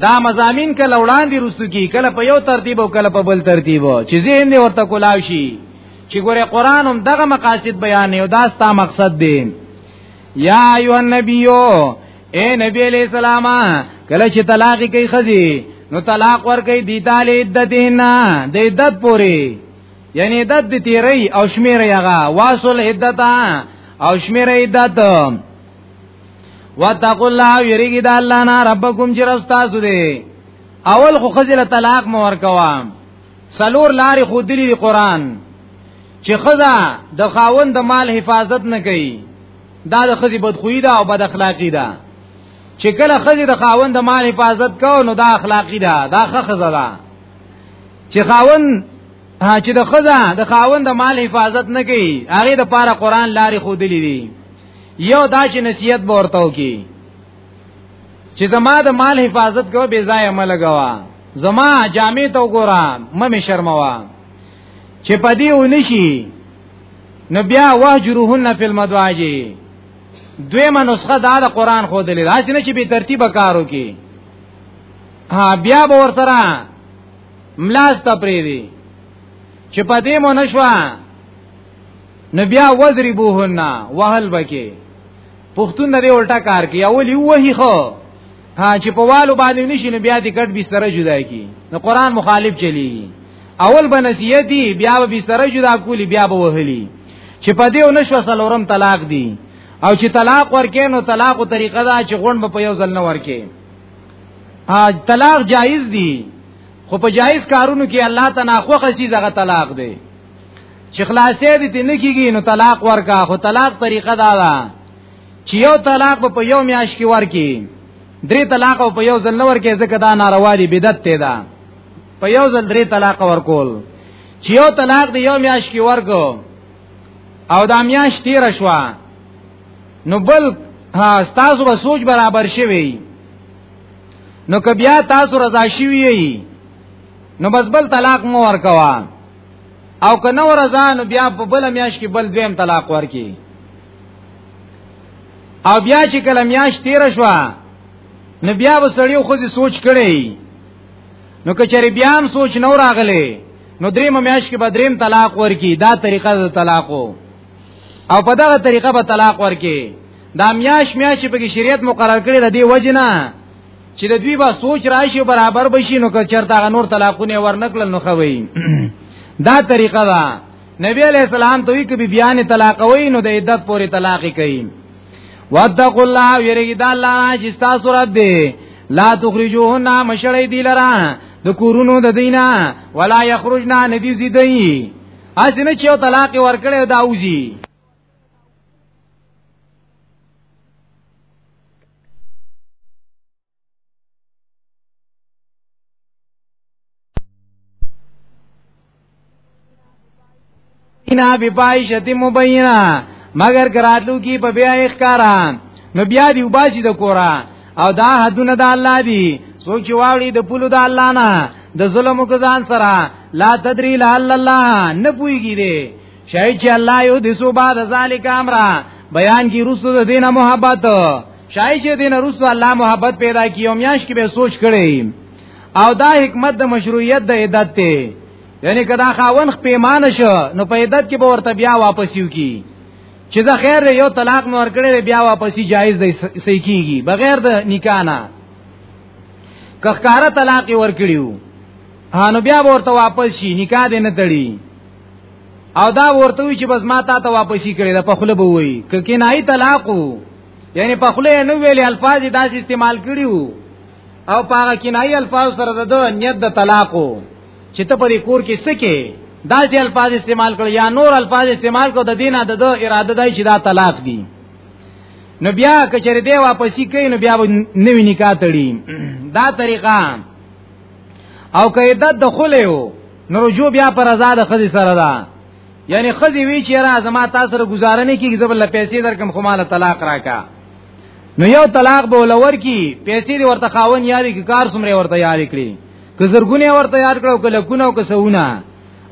دا مزامین کله وړاندې رستو کی کله په یو ترتیب او کله په بل ترتیب چې ذهن دې ورته کولاو شي چې ګوره قران هم دغه مقاصد بیان نه او دا ستا مقصد دی یا ایو النبیو اے نبی علیہ السلام کله چې طلاق کوي خزي نو طلاق ور کوي دی تعالی عدتینا د عدت پوری یعنی عدت د تیری او شمیرې هغه واصل عدت او شمیرې عدت واتقوا الله یریګی د الله نه ربکم چې رب تاسو دی اول خو خزل طلاق مو ورکوا سلور لارې خو دلی دی قران چې خزا د خاوند د مال حفاظت نه کوي دا د خزي بدخویی ده او بد اخلاقی ده چې کله خزي د خاوند د مال حفاظت کو نو دا اخلاقی ده دا خزه ده چې خاوند چې د خزا د خاوند د مال حفاظت نه کوي هغه د پاره قران لارې خو دلی دی یو دا چې نصیحت به ورته وکي چې زما د مال حفاظت کوه بې ځای عمل غوا زما جامع ته وګوره مې شرموا چې پدی ونشي نو بیا وهجرهن فی المدواجی دویمه نسخه دا د قران خو دلی راځي نه چې به ترتیب کارو کې ها بیا به ور سره ملاست پرې دی چې پدې مونږ شوه نو بیا وضربوهن وهل بکی پښتون نه دی الټا کار کوي اول یو وਹੀ خو ها چې په والو باندې نشي نو بیا دې ګډ بستر جدا کی نو قران مخالف چلی اول به نصیحت دی بیا به بستر جدا کولی بیا به وهلی چې په دې نشو سلورم طلاق دی او چې طلاق ورکې نو طلاق او طریقه دا چې غون به په یو ځل نه ورکې طلاق جایز دی خو په جایز کارونو کې الله تناخوخه سي دغه طلاق دی چې خلاصې دي ته نه کیږي نو طلاق ورکا خو طلاق طریقه دا ده چې یو طلاق په یو میاش کې ورکی درې طلاق په یو ځل نور کې ځکه دا ناروا دي بدعت ته ده په یو ځل درې طلاق ورکول چې یو طلاق دی یو میاش کې ورکو او دا میاش تیر شو نو بل ها تاسو به سوچ برابر شوی نو که بیا تاسو رضا شوی نو بس بل طلاق مو ورکوا او که نو رضا نو بیا په بل میاش کې بل دویم طلاق ورکی او بیا چې کله میاش تیر شو نو بیا وسړیو خو دې سوچ کړي نو کچری بیا هم سوچ نو راغلی نو دریم میاش کې به دریم طلاق ورکی دا طریقه د طلاقو او په دغه طریقه به طلاق ورکی دا میاش میاش په شریعت مقرر کړی د دې وجنه چې د دوی با سوچ راشي برابر بشي نو که چرته نور طلاقونه ورنکل نو خوي دا طریقه ده نبی علیہ السلام ته وی کبي بیان طلاق وای نو د عدت پورې طلاق کوي واتقوا الله یریګی دا الله چې تاسو رب دی لا تخرجوهن مشړی دی لرا د کورونو د دینا ولا یخرجنا ندی زیدای اسنه چې طلاق ورکړی دا اوزی اینا بی پایشت مبینا مگر کراتلو کی په بیا اخکارا نو بیا دی وباسي د کورا او دا حدونه د الله دی سوچ واړي د پولو د الله نه د ظلم کو ځان سره لا تدری لعل الله نه پويږي دی شای چې الله یو د سو بعد ذالک امر بیان کی رسو د دینه محبت شای چې دینه رسو الله محبت پیدا کیو میاش کې به سوچ کړي او دا حکمت د مشروعیت د عدت ته یعنی کدا خاون پیمانه شو نو په عدت کې به ورته بیا واپس یو کی چې دا خیر یو طلاق مور کړي بیا واپس جایز دی صحیح کیږي بغیر د نکاح نه کخکاره طلاق ور کړیو هانو بیا ورته واپس شي نکاح دې نه تړي او دا ورته وی چې بس ما تا ته واپسی کړی دا په خله به وی ک کنای طلاق یعنی په خله نو ویل الفاظ داس استعمال کړیو او پاغه کنای الفاظ سره د نیت د طلاق چې ته پرې کور کې سکه دا چې الفاظ استعمال کړ یا نور الفاظ استعمال کړ د دینه د اراده دای چې دا طلاق دی نو بیا کچره دی واپسی کوي نو بیا نوی نکاح تړي دا طریقه او کیدت دخوله نو رجوع بیا پر رضا د خدي سره ده یعنی خدي وی چې را زما تاسو سره گزاره نه کیږي زبر پیسې درکم خو مال طلاق راکا نو یو طلاق به ولور کی پیسې دی ورته خاون یاري کی کار سمره ورته یاري کړی که زرګونه ورته یار کړو که لکونه او که سونه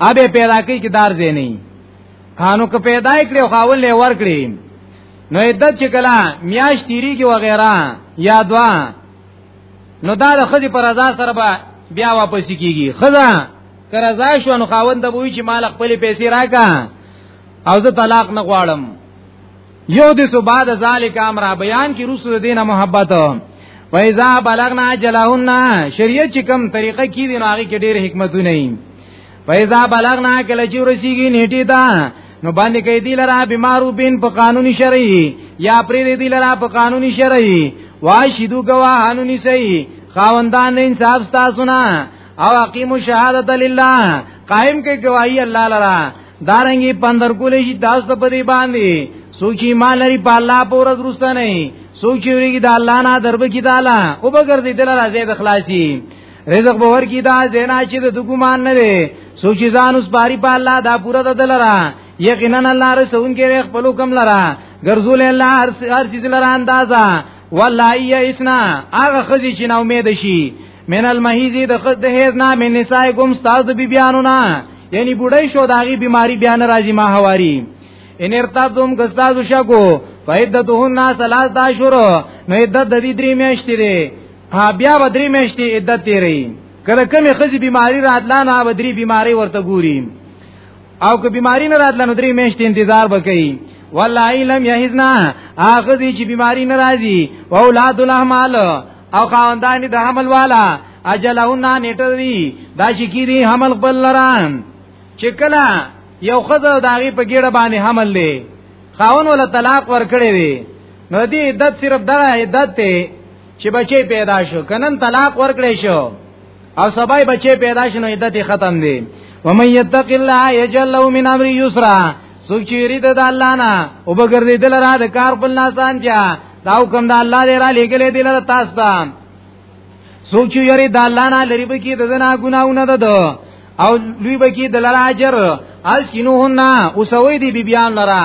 ابه پیدا کی کی دار دی نه خانو که پیدا کړی خاون له ور کړی نو عدت چې کلا میاش تیری کی وغیرہ یا دوا نو دا د خځې پر رضا سره به بیا واپس کیږي خزا که رضا شو نو خاوند به وی چې مال خپل پیسې راکا او زه طلاق نه غواړم یو د سو بعد ذالک امر بیان کی رسو دینه محبت و اذا بلغنا جلهن شریعت چې کوم طریقه کی دین هغه کې ډېر حکمتونه پیدا بلغنا کله چې ورسیږي نیټه تا نو باندې کوي دی لرا بیماروبین په قانوني شرعي یا پرې دی لرا په قانوني شرعي واشهدو گواهانو نسی خاوندان انصاف تاسو نه او اقیمو شهادت لله قائم کې گواہی الله لرا دارنګي پندر کولې شي تاسو په دې باندې سوچي مال لري په الله پورې درسته نه سوچي ورګي د الله نه درب کې دالا او بغیر دې دلاره زیب اخلاصي رزق به ورکی دا زینا چې د ګمان نه دی سوچ ځان اوس باری په الله دا پوره د دلرا یقینا الله رسون کې خپل حکم لرا ګرځول الله هر هر چیز لرا اندازا والای اسنا هغه خزي چې نو امید شي من المحیزی د خد هیز نه من نساء کوم استاد بی بیانو نه یعنی بډای شو داغي بیماری بیان راځي ما حواری ان ارتاب دوم ګستاز شکو فیدتهن ثلاث داشور نو عدت د دې درې میاشتې ها بیا به درې میاشتې عدت تیري کله کمې خزي بیماری راتله نه به درې بیماری ورته ګوري او که بیماری نه راتله نو درې میاشتې انتظار وکړي والله لم یحزنا هغه دي چې بیماری نه راځي او اولاد الاحمال او خاوندان د حمل والا اجلهن نیټه وی دا چې کی دي حمل خپل لران چې کله یو خزه داغي په ګډه باندې حمل لې خاون ولا طلاق ورکړي وي نو دې عدت صرف دا عدت ته چې بچي پیدا شو کنن طلاق ورکړې شو او سبای بچي پیدا شنو عدت ختم دي ومن يتق الله يجعل له من امر يسرا سوک چیری د الله نه او بغردی دل را د کار په ناسان کیا دا حکم د الله دی را لګلې دل تاسو ته سوک چیری د الله نه لری به کی د زنا ګناونه ده دو او لوی به کی د لرا اجر اس کینو هن اوسوي دی بیبیان لرا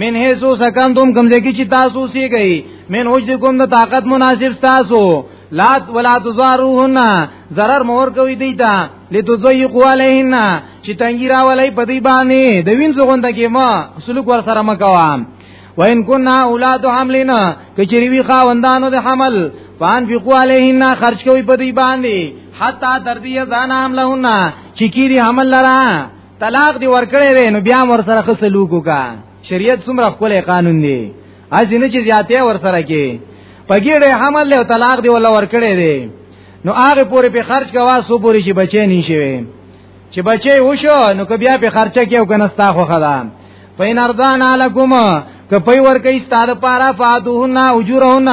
من هي سو سکان دوم کمزې کې چې تاسو سي گئی من اوج دې کوم د طاقت مناسب تاسو لات ولا تزاروهن zarar مور کوي دی تا لتزيق عليهن چې تنګي راولای په دی باندې د وین څنګه کې ما سلوک ور سره مکوام وان كنا اولاد حملنا کچری وی خاوندانو د حمل فان فی قوالهن خرج کوي په دی باندې حتا تر دې ځان حملهن چې کیری حمل لرا طلاق دی ورکړې وې نو بیا ور سره خسلوک وکا شریعت څومره خپل قانون دی اځ نه چې زیاتې ور سره کې پګیړې حمل له طلاق دی ولا ورکړې دی نو هغه پورې په خرج کوا سو پورې چې بچې نه شي چې بچې وشو نو که بیا په خرچه کې او کنه ستا خو خدا پین اردان علیکم که پي ور کوي ستاده پارا فاتوهن اجورهن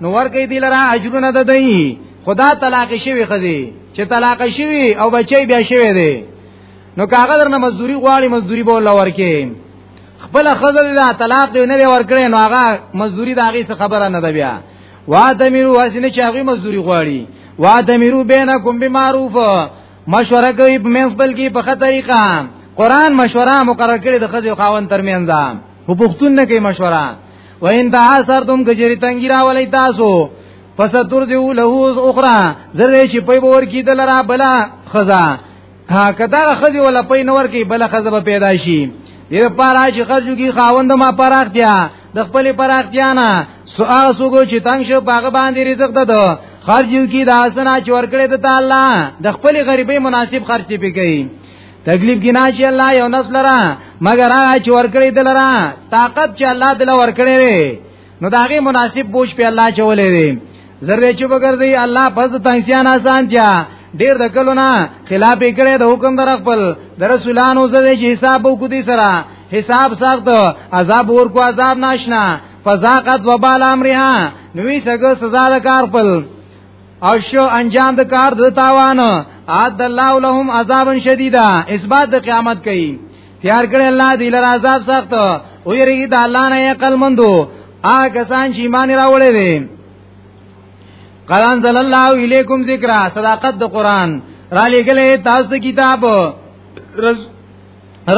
نو ور کوي دل را اجرونه ددای خدا طلاق شوی خدي چې طلاق شوی او بچي بیا شوی دی نو کاغه درنه مزدوري غواړي مزدوري به الله ورکه خپل خزل دا طلاق دی نه ورکړي نو هغه مزدوري دا غي خبره نه ده بیا وادمیرو حسینه چې هغه مزدوري غواړي وادمیرو بینکم بمعروف مشوره کوي په منځ بل کې په خطر طریقه قران مشوره مقرر کړي د خځو خاون ترمنځ ده په پښتون نه کوي مشوره و ان تاسرتم کجری تنګی راولای تاسو پس تر دیو له اخرى زره چې په ور کې دلرا بلا خزا ها کدا خزي ولا پي نور کې بل خزه به پیدا شي دیر پارا چې خرجو کی خاوند ما پراختیا د خپل پراختیا نه سوال سوګو چې تنگ شو باغ باندې رزق ددو خرجو کی د حسنا چې ورکړې د تعالی د خپل غریبې مناسب خرج تی پکې تکلیف کی ناشي الله یو نس لرا مگر هغه چې ورکړې دلرا طاقت چې الله دل ورکړې نو دا غي مناسب بوج په الله چولې دي زره چې وګرځي الله پس د تنسیان آسانتیا ډیر د کلو نه خلاف کړي د حکم در خپل د رسولانو زده چې حساب وکړي سره حساب سخت عذاب ورکو عذاب ناشنا فزاقت وبال امرها نوې څنګه سزا د کار خپل او شو انجام د کار د تاوان عاد الله لهم عذابا شدیدا اثبات د قیامت کوي تیار کړی الله دی لر عذاب سخت او یریږي د الله نه عقل مندو آ کسان چې ایمان راوړی دي قران صلی الله علیکم ذکر صداقت د قران را لګلې تاسو کتاب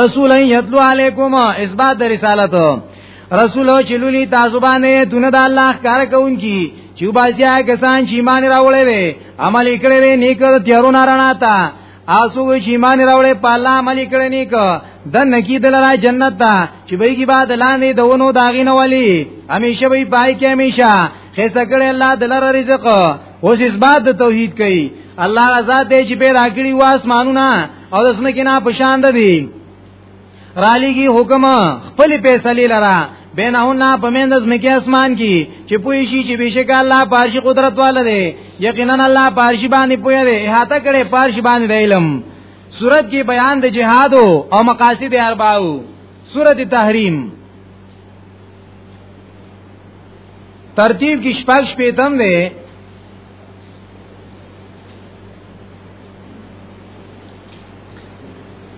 رسول یتلو علیکم اثبات رسالت رسول چلولی تاسو باندې دونه د الله کار کوونکی چې بازیا کسان چې ایمان راوړی وي عمل کړی وي نیکه تیارونه رڼا تا آسو چې ایمان راوړې په الله عمل کړي نیک د نکی دلرا جنت ته چې به کی بعد لاندې دونو داغینه والی همیشه به پای کې همیشه خسته کړي الله دلرا رزق اوس اثبات د توحید کوي الله رضا دې چې پیدا کړی واسمانونه او د سمکه نه پشان دي رالیږي حکم خپل فیصله لرا بینهن پمند از مکی اسمان کی چې پوی شي چې بشک الله پارشي قدرت والا دی یقینا الله پارشي باندې پوی دی هاته کړي پارشي باندې دی علم صورت کې بیان د جهاد او مقاصد اربعو صورت تحریم ترتیب کې شپږ شپې تم دی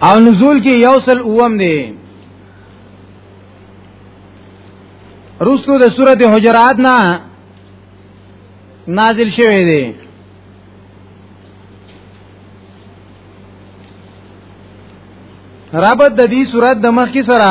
او نزول کې یو سل اوم دی رستو د سورته حجرات نه نازل شوی دی رابط د دې صورت د مخ کی سره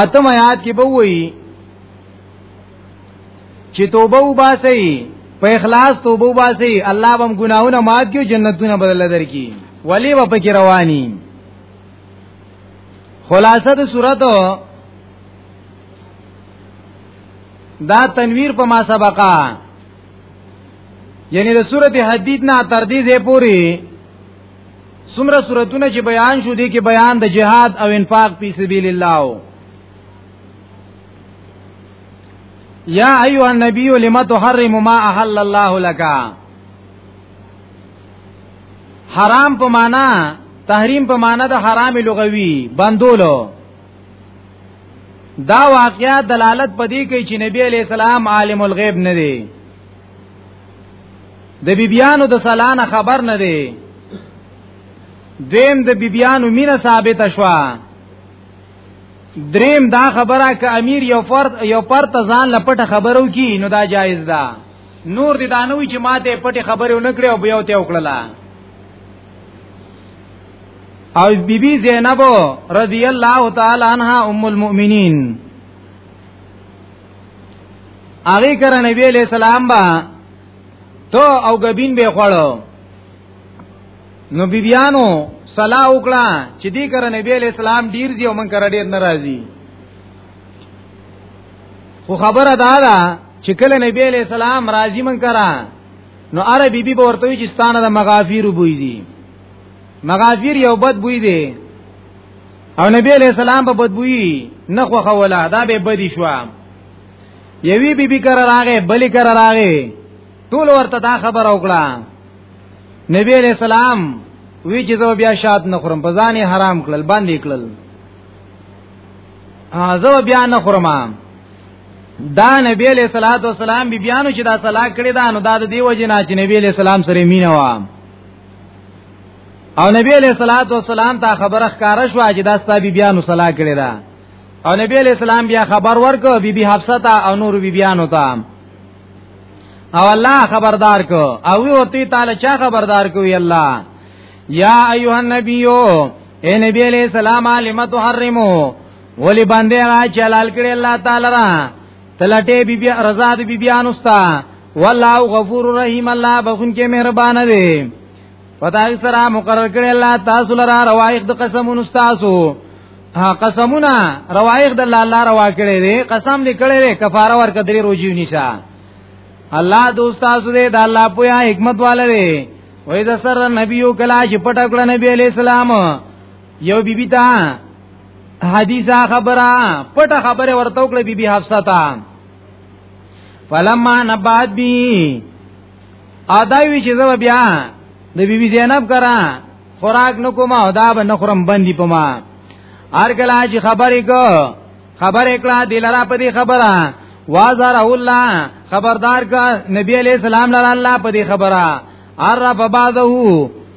اتم آیات کې به وایي چې توبه وباسي په اخلاص توبه وباسي الله بم ګناونه معاف کړي جنتونه بدل درکړي ولی و پکې رواني خلاصه د صورت دا تنویر په ما سبقا یعنی د سورته حدید نه تر دې پوری څومره صورتونه چې بیان شو دي کې بیان د جهاد او انفاق په سبیل الله یا ایها النبی لم تحرم ما احل الله لك حرام په معنا تحریم په معنا د حرام لغوي بندولو دا واقعیا دلالت پدې کوي چې نبی علی السلام عالم الغیب نه دی د بیبیانو د سلانه خبر نه دی دیم د بیبیانو مینه ثابت شوه دریم دا خبره ک امیر یو فرد یو پر تزان لپټه خبرو کی نو دا جایز ده نور دي دانوي چې ماته پټه خبره ونکړي او بیا ته وکړه او بی بی زینب رضی الله تعالی عنها ام المؤمنین هغه کړه نبی علیہ السلام با تو او غبین به خوړو نو بیبیانو صلاح وکړه چې دې کړه نبی علیہ السلام ډیر دی او من کړه ډیر ناراضي خو خبره دا ده چې کله نبی علیہ السلام راضي من کړه نو اره بیبي به ورته چې ستانه د مغافیر بوې دي مغافیر یو بد بوې دي او نبی علیہ السلام په بدبوئی نه خوخه ولا دا به بدی شو یوی بی بی کر راغه بلی کر راغه ټول ورته دا خبر او کړه نبی علیہ السلام وی چې زو بیا شاد نه خورم په ځان حرام کړل باندې کړل ا زو بیا نه خورم دا نبی علیہ الصلوۃ والسلام بی بیانو چې دا صلاح کړی دا نو دا د دیو جنا چې نبی علیہ السلام سره مینه و او نبی علیہ الصلوۃ والسلام ته خبره ښکارا شو چې دا ستاسو بیا نو صلاح کړی دا او نبی علیہ السلام بیا خبر ورکو بی بی حفصه ته او نور بی بیانو ته او الله خبردار کو او وی ورته تعالی چا خبردار کو وی الله یا ایها النبیو اے نبی علیہ السلام علم تحرمو ولی باندې را چلال کړي الله تعالی را تلټه بی بی رضا د بی بیانو ستا والله غفور رحیم الله بخون کې مهربان دی پتا سره مقرر کړی الله تاسو لپاره روایخ د قسمونو تاسو ها قسمونه روایخ د الله الله روا کړی دی قسم دې کړی دی کفاره ورکړه درې روزي نشه الله دوست تاسو دې د الله په حکمت والے دی وې د سر نبیو کلا چې پټکړه نبی علی السلام یو بیبی بی تا حدیثه خبره پټه خبره ورته وکړه بی بی حفصه ته فلما نبات بی اداوی چې زو بیا د بی بی زینب کرا خوراک نکوم او دا به نخرم بندي پما هر کله چې خبرې کو خبرې کړه دلرا په دې خبره وازر الله خبردار کا نبی علیہ السلام لره الله په دې خبره عرف بعضه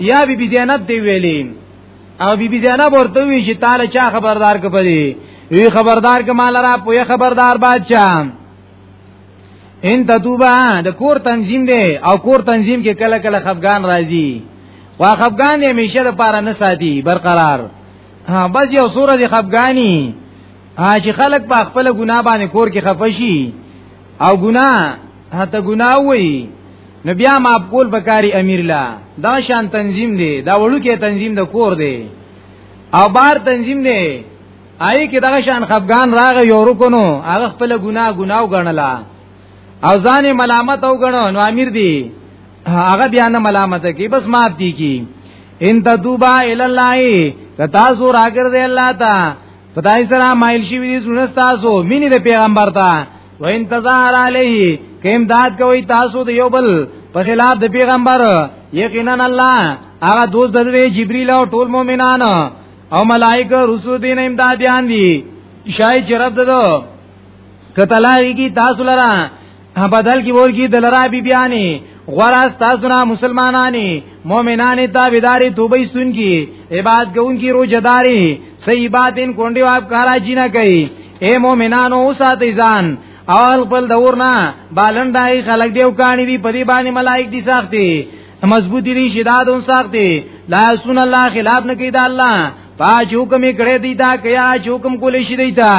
یا بی بی زینب دی ویلی او بی بی زینب ورته وی چې تعالی چا خبردار کپدی وی خبردار ک مال را پوی خبردار بادشاہ ان تتوبا د کور تنظیم دی او کور تنظیم کې کله کله خفغان راځي وا خفغان همیشه د پاره نه ساتي برقرار ها بس یو سورې خفغانی چې خلک په خپل ګناه باندې کور کې خفشي او ګناه هته ګناه وای نو بیا ما کول بکاری امیر لا دا شان تنظیم دی دا وړوکې تنظیم د کور دی او بار تنظیم دی آی کې دغه شان خفغان راغ یو رکونو هغه خپل ګناه ګناه وګڼلا او ځان ملامت او غنو نو امیر دی هغه بیا نه ملامت کی بس معاف دی کی ان تدوبا ال الله کتا سو راګر دی الله تا خدای سره مایل شي وی زړه تاسو مینه د پیغمبر ته و ان تظاهر علیه کیم داد کوي تاسو د یو بل په خلاف د پیغمبر یقینا الله هغه دوست د جبرئیل او ټول مؤمنان او ملائکه رسول دین امدادیان دي شای چرپ ددو کتلاری کی تاسو لرا بدل کی ور کی دلرا بی بیانی غورا تاسو نه مسلمانانی مؤمنانی تابعداري توبې سن کی عبادت کوون کی روزه داری صحیح باتین کونډي واپ کارا جینا کوي اے مؤمنانو ساتي ځان او خپل دور نه بالندای خلق دیو کانی دی پدی باندې ملائک دي ساختي مضبوطی دی شداد اون ساختي لا سن الله خلاف نکی دا الله پا چوکم کړه دی تا کیا چوکم کول شي دی تا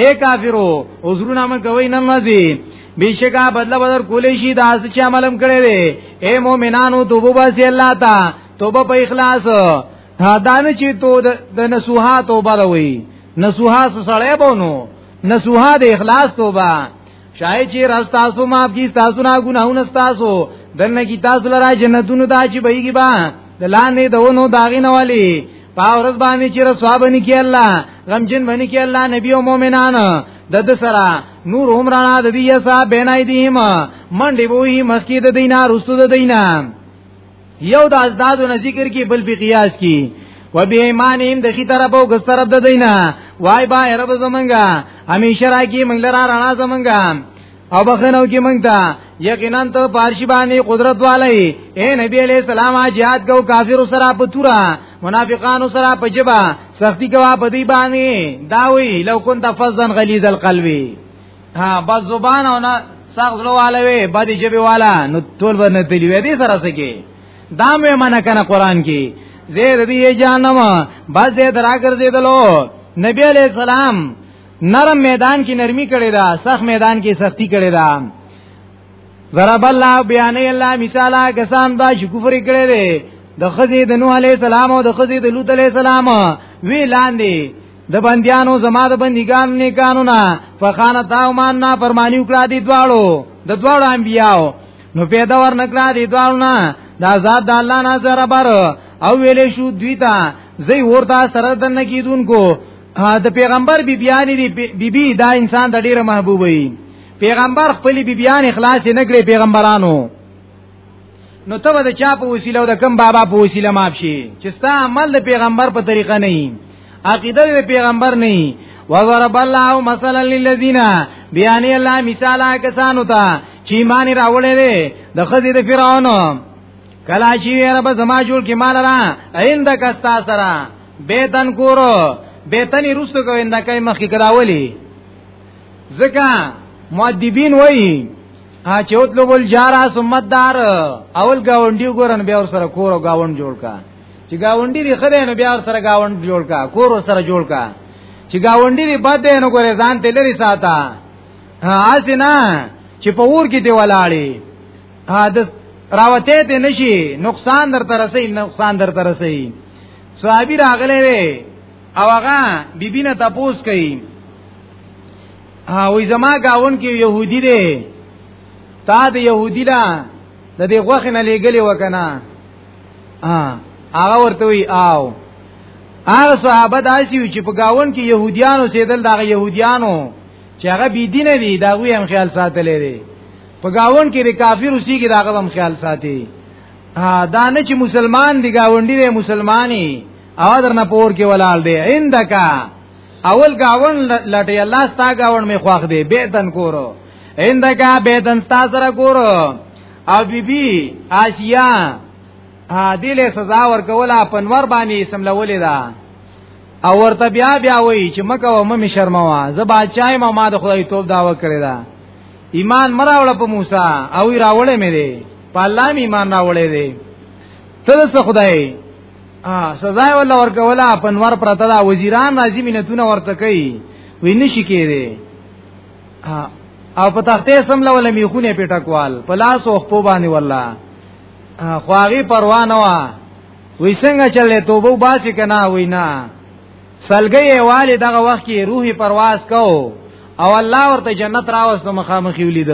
اے کافرو حضورنا من کوي نمازي بشکا بدل بدر کول شي دا اس چې عملم کړي وي اے مؤمنانو توبه باسي الله تا توبه په اخلاص دانه چې تو د نسوها توبه روي نسوها سړی بونو نسوها د اخلاص توبه شای چې راز تاسو معاف کی تاسو نه ګناونه تاسو دنه کی تاسو لرا جنتونو دا چې بهږي با د لاندې دونو داغې نه والی پاورز باندې چې رسواب نه کی الله غمجن باندې کی الله نبی او مؤمنان د د سره نور عمرانا د دې صاحب بنای دیم منډي وې مسجد دینه رسول دینه یو د ازدادو نه ذکر کی بل به قیاس کی و به ایمانیم د خي طرف او ګس طرف د دینه وای با رب زمنګا همیشه راکی منګل را رانا زمنګا او بخنو کی منګتا یقینا ته پارشی باندې قدرت والي اے نبی علیہ السلام جهاد کو کافر سره پتورا منافقان سره پجبا سختی کوا بدی باندې داوی لو كنت فزن غلیظ القلبی ها بس زبان او نه ساغ زلو والا وی بدی جبی والا نو ټول به نه تلی وی دې سره سکی دا مې منه کنه قران کې زید دی جانم بس دې دراګر دې دلو نبی علیہ السلام نرم میدان کې نرمي کړی دا سخت میدان کې سختی کړی دا ضرب الله بیان الله مثالا کسان دا شکفر کړی دی د خزی د نوح علیہ السلام او د خزی د لوط علیہ السلام وی لاندې د بندیانو زما د بندګان نه قانونا فخانت او مان نا پرمانی وکړه دي دواړو د دواړو انبیاو نو پیدا ورنکړه دي دواړو نه د آزاد د الله نه سره بر او ویلې شو دوی ته زی ورته سره دن کیدونکو د پیغمبر بی بیان دی بی بی دا انسان د ډیره محبوب وي پیغمبر خپل بی بیان اخلاص نه کړی پیغمبرانو نو ته د چا په وسیله او د کم بابا په وسیله ماف شي چې ستا عمل د پیغمبر په طریقه نه وي عقیده د پیغمبر نه وي وضرب الله مثلا للذین بیان الله مثال کسانو ته چې ایمان راوړل دي د خزې د فرعون کلا چې رب زما جوړ کې مال را اینده کستا سره بیتن کورو بیتنی رستو کوینده کای مخی کراولی ځکه مؤدبین وایي چې اوت لو بل جارا سمت دار اول گاونډي ګورن بیا ور سره کور او گاوند جوړ کا چې گاونډي دی خدای نو بیا ور سره گاوند جوړ کا کور ور سره جوړ کا چې گاونډي دی بد نو ګورې ځان ته لري ساته اسینا چې په ور کې دی ولاړی حادث راوته ته نشي نقصان در ترسي نقصان در ترسي صحابي راغله وي او هغه بیبی نه تپوس کوي او زما گاون کې يهودي دی تا د يهودي لا د دې غوخه نه لګلې وکنه هغه ورته وی آو هغه صحابه داسي چې په گاون کې يهوديانو سیدل دا يهوديانو چې هغه بی دین دي دا وی هم خیال ساتلې دي په گاون کې د کافر اوسې کې دا هم خیال ساتي دا نه چې مسلمان دی گاونډي دی مسلمانې او درنه پور کې ولال دی عندک اول گاون لټي الله ستا گاون می خواخ دی بیتن کورو عندک بیتن ستا سره کورو او بی بی آسیا عادل سزا ورکولا پنور باندې اسم لولې دا او ورته بیا بیا وای چې مکه و مې شرموا زه بادشاہ ما ما د خدای توپ داوا کړی دا ایمان مراوله په موسی او راوړې مې دی په الله ایمان راوړې دی ته څه خدای ا سزا ولا ورکولا پنور پرته دا وزیران راځي مينتونه ورته کوي ویني شي کېده او په تختې سم لول میخونه پیټه کوال پلاس او خپو باندې والله خواغي پروا نه وا وې څنګه چلې توبه باسي کنه وینا سلګي والي دغه وخت کې روحي پرواز کو او الله ورته جنت راوستو مخامخې ولید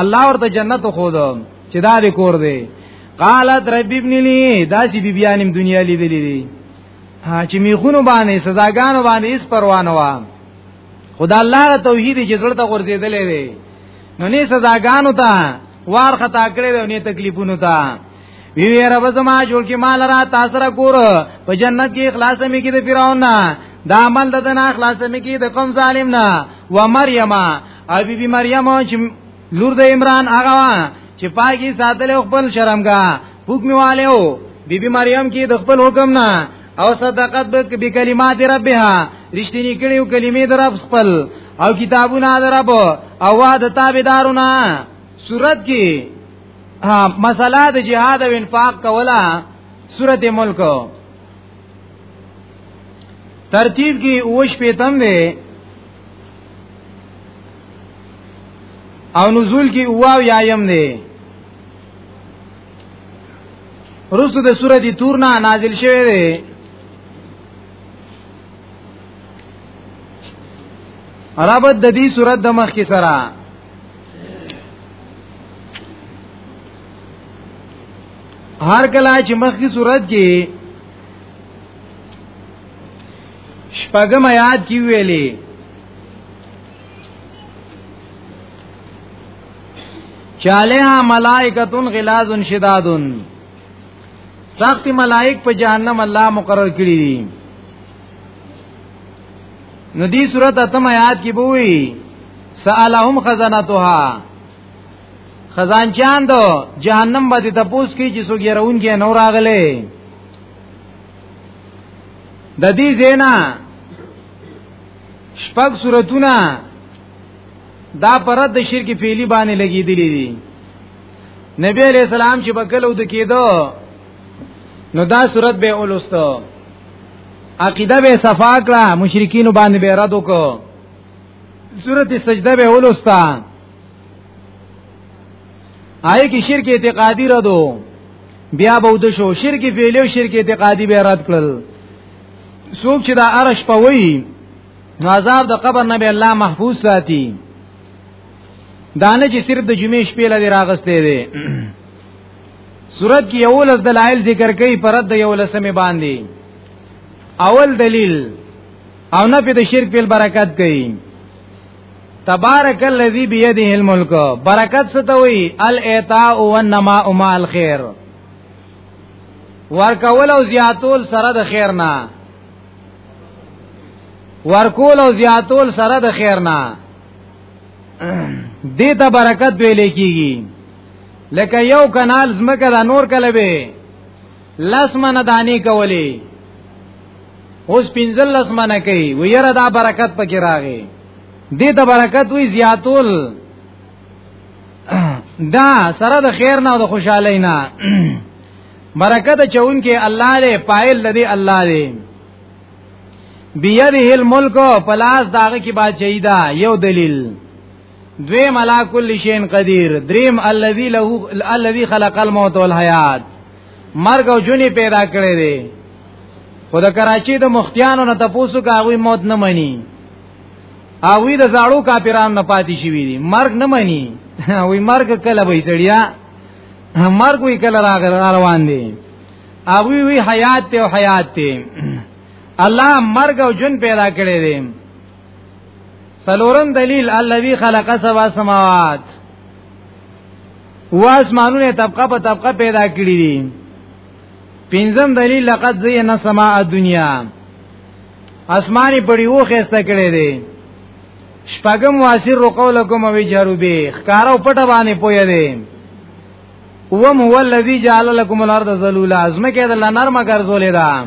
الله ورته جنت خو دو چې دا دې کور دی قالت رب ابن لي دا چې بیبيانم دنیا لیدلې دي ها چې میخونو باندې سزاګانو باندې اس پروانه وا خدا الله را توحید چې زړه ته ورزيدلې وي نو نه سزاګانو ته وار خطا کړې او نه تکلیفونو ته وی وی رب زما جوړ کې مال را تاسو را کور په جنت کې اخلاص مې کې د فرعون نه دا عمل ددن اخلاص مې کې د قوم ظالم نه و مریم او بی بی مریم چې لور د عمران هغه وا چې پاکي ساتل خپل شرمګا حکم والو بی بی مریم کې د خپل حکم نه او صدقت به کلمات ربها رښتینی کړي او کلمې در خپل او کتابونه درب او وعده تابعدارونه صورت کې مسله د جهاد او انفاق کوله سورته ملک ترتیب کې اوش پیتم دی او نزول کې اواو یایم دی رسو د سورې تور نه نازل شوی دی عربت د دې سورې د مخ کې سره هر کله چې مخ کی صورت کې شپږم آیات کې ویلي چاله ملائکتون غلاظ شدادن سخت ملائک په جهنم الله مقرر کړی دي نو دې صورت اتم آیات کې بووي سالهم خزانتها خزانچان دو جهنم باندې تپوس کی چې څوګیرون کې نور راغله د دې زینا شپږ سورتونه دا پرد د شرک فعلی باندې لګیدلې دي نبی علیہ السلام چې بکلو د کېدو نو دا صورت به اولستو عقیده به صفا کړه مشرکین باندې به رد وکړو صورت سجده به اولستا آی کی شرک اعتقادی را دو بیا به د شو شرک فعلی او شرک اعتقادی به رد کړل څوک چې دا عرش په وی نو عذاب د قبر نه به الله محفوظ ساتي دانه چې صرف د جمعې شپې لري راغستې دي صورت کې یو لس دلایل ذکر کوي پرد د یو لسمه باندې اول دلیل او نه په د شرک په برکت کوي تبارک الذی بيدیه الملک برکت ستوي الاعطاء والنماء مع الخير ورکول او زیاتول سره د خیر نه ورکول او زیاتول سره د خیر نه دې ته برکت ویل کیږي لکه یو کانال زمکه دا نور کله به لس من دانی کولی اوس پنځل لس منه کوي ویره دا برکت پکې راغی دې ته برکت وی زیاتول دا سره د خیر نه او د خوشحالۍ نه برکت چون کې الله له پایل لدی الله دی بیده الملک پلاس داغه کی بادشاہی دا یو دلیل دوی ملاک کل شین قدیر دریم الذی له الذی خلق الموت والحیات مرګ او جونی پیدا کړی دی خو د کراچۍ د مختیانو نه تاسو کاوی موت نه مني او وی د زاړو کاپیران نه پاتې شي وی مرګ نه مني وی مرګ کله به سړیا مرګ وی کله را روان دی او وی وی حیات ته حیات ته الله مرګ او جون پیدا کړی دی سلورم دلیل الذي خلق سبع سماوات واسمانونه طبقه په طبقه پیدا کړی دي پنځم دلیل لقد زینا سماء الدنيا اسماني پړي و خسته کړي دي شپږم واسر رقولکم وی جروبه خکارو پټه باندې پوي دي وم هو الذی جعل لكم الارض ذلولا ازمکه د لنرمه ګرځولې ده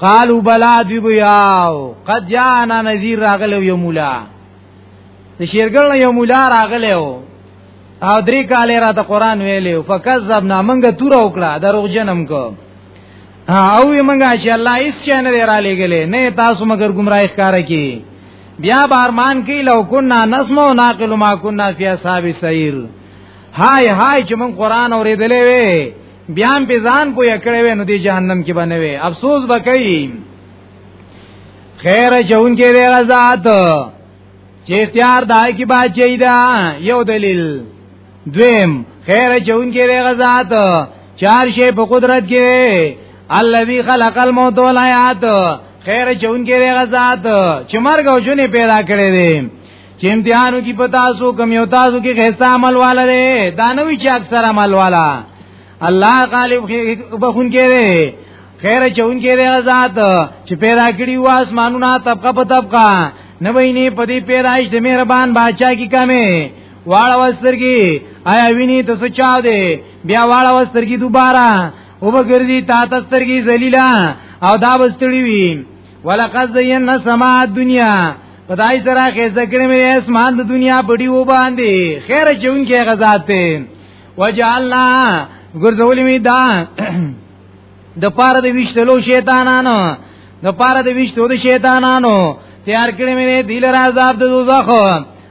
قالو بلا دی بیاو قد جانا نذیر راغلو یو مولا د شیرګل یو مولا راغلو او درې کاله را ته قران ویلو فکذبنا منګه تور وکړه دروغ جنم کو او منګه چې الله هیڅ چنه را لګلې نه تاسو مگر گمراه ښکار کی بیا بارمان کی لو کنا نسمو ناقل ما کنا فی اصحاب سیر های های چې من قران اوریدلې وې بیا هم په ځان پوهه کړی وي نو دی جهنم کې باندې وي افسوس وکړي خیر چون کې دی رضات چې اختیار دای کی با چیدا یو دلیل دویم خیر چون کې دی رضات چار شی په قدرت کې الذي خلق الموت والحیات خیر چون کې دی رضات چې مرګ او ژوند پیدا کړی دی چې امتحانو کې پتا سو کم یو تاسو کې خسته عمل والا دی دا نه وی چې اکثر عمل والا الله غالب بخون کې دی خیر چون کې دی ذات چې پیدا کړی و اسمانونه طبقه په طبقه نه ویني په دې پیدایش د مهربان بادشاہ کی کمه واړه وسترګي آیا ویني ته سچاو دی بیا واړه وسترګي دوباره وبګردي تا تسترګي ذلیلا او دا بستړي وی ولقد زینا السماء الدنيا خدای سره خېزه کړې مې اسمان د دنیا په دیو باندې خیر چون کې غزاد ته وجعلنا ګرځولې مې دا د پاره د وشتلو شیطانانو د پاره د وشتو د شیطانانو تیار کړې مې دل راز عبد دوزخ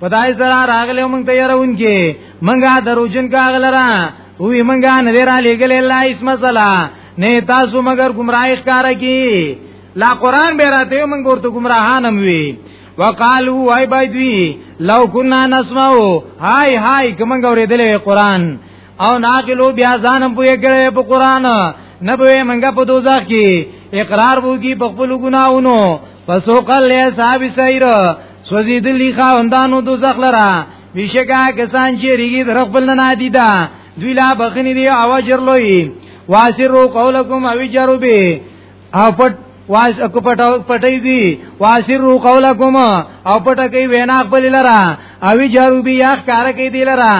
خدای سره راغلی مونږ ته يرونکي مونږه دروژن کاغلرا وی مونږه نه را لګل الله اس مسله نه تاسو مگر گمراه ښکار کی لا قران به راته مونږ ورته گمراهانم وی وقالو وای بای دوی لو کنا نسمعو های های کومنګ اوریدلې قران او ناقلو بیا ځانم پوی کړي په قران نه به منګه په دوزخ کې اقرار وږي په خپل ګناونو پسو قل له صاحب سیر سوزیدلی خاوندانو دوزخ لرا بشکا کسان چې ریګي در خپل نه نادي دا دوی لا بخنی دی او اجر لوی واسرو قولکم او جرو به او پټ واس کو پټاو پټي دي واسرو قولکم او پټه کوي وینا خپل لرا او جرو بیا کار کوي دی لرا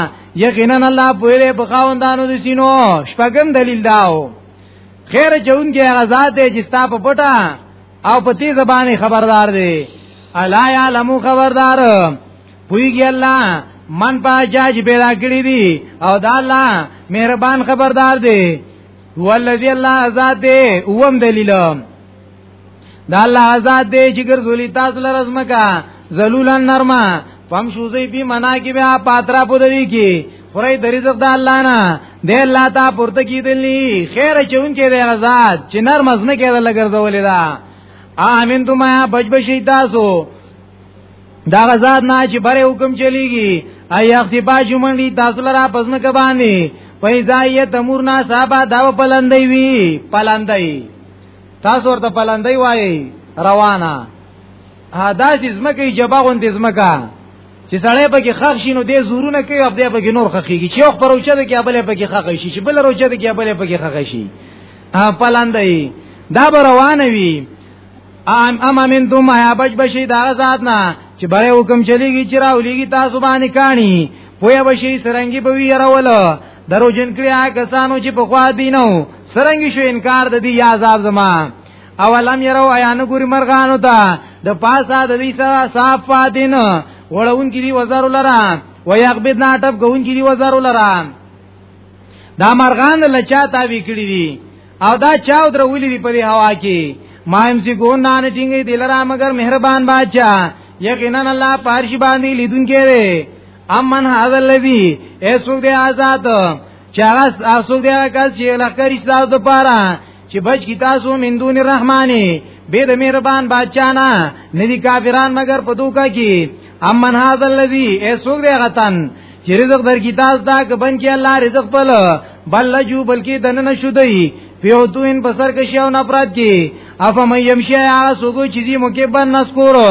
یقینا الله پوهه په خاوندانو د سینو شپږم دلیل داو خیر چون کې هغه ذات دی چې ستا په پټه او په تیزه باندې خبردار دی الا یعلم خبردار پویږي الله من په جاج پیدا کړی دی او دا الله مهربان خبردار دی هو الذی الله ذات دی اوم دلیل دا الله آزاد دی چې ګرځولي تاسو لره زمکا ذلولن نرما فم شوزی پی منا کی بیا پاترا پو دی کی خورای د رزق د الله نه د الله تا پورته کیدلی خیر چون کې دی آزاد چې نرم از نه کېدل ګرځولې دا امین تم یا بچ بشی تاسو دا غزاد نه چې بره حکم چلیږي ای اختی پاج منډي تاسو لرا پزن ک باندې پیدا یې تمور نا صاحب دا پلندې وی پلندې تاسو ورته پلندای وایي روانه دا چې زمکه جبا غوندې زمکه چې سړی پکې خخ شینو دې زورونه کوي اب دې پکې نور خخېږي چې یو پر اوچه د کې بل پکې خخ شي چې بل روچه د کې بل پکې خخ شي پلاندای دا به روان وي ام ام من دوم یا بچ بشي دا ذات نه چې بره حکم چلیږي چې راولېږي تاسو باندې کانی پویا بشي سرنګي بوي راول درو جن کړی آ کسانو چې په خوا دینو سرنګ شو انکار د دې عذاب زما اولم یرو ایان ګوري مرغانو ته د پاسا د دې سره صافاتین وړون کې دی وزار لرا ويقبض نه ټپ کوون کې دی وزار لرا دا مرغان لچا تا وی کړی دي او دا چاو درولې دی په هوا کې ما هم سي ګون نه ټینګې دلرا مگر مهربان بادشاہ یقینا الله پارش باندې لیدونکې دی امن هذا الذي اسوک دی آزاد چې هغه اسوک دی هغه چې لخر اسلام د پاره چې بچ کی تاسو من دون الرحمنه به د مهربان بادشاہ نه ندی کافران مگر په دوکا کې امن هذا الذي اسوک دی هغه تن چې رزق در کی تاسو دا ک بن کې الله رزق پل بل لجو بلکې دنه نشو دی پیوتوین بسر کشیو نفراد کی افا من یمشی آغا سوگو چیزی مکبن نسکورو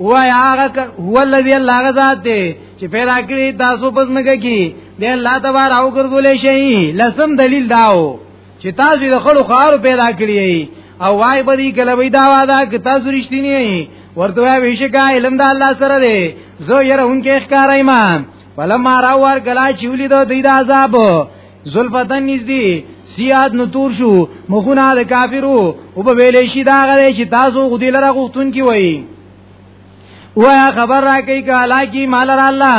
هو هغه هو الذي الله غزاد دی چې پیدا کړی تاسو پس مګه کی دی الله تبار او ګرځولې شي لسم دلیل داو چې تاسو د خلکو خارو پیدا کړی او وای بدی کله وی دا واده ک تاسو رښتینی یې ورته وای وشکا علم د الله سره دی زه یره اونکه ښکارای ما فلما را ور کلا چولی دو دی د عذاب زلفتن نږدې سیاد نو تور شو مخونه د کافرو او په ویلې شي دا غلې چې تاسو غدي لره غوښتون کی وای وای خبر را کوي کالا کی مال را الله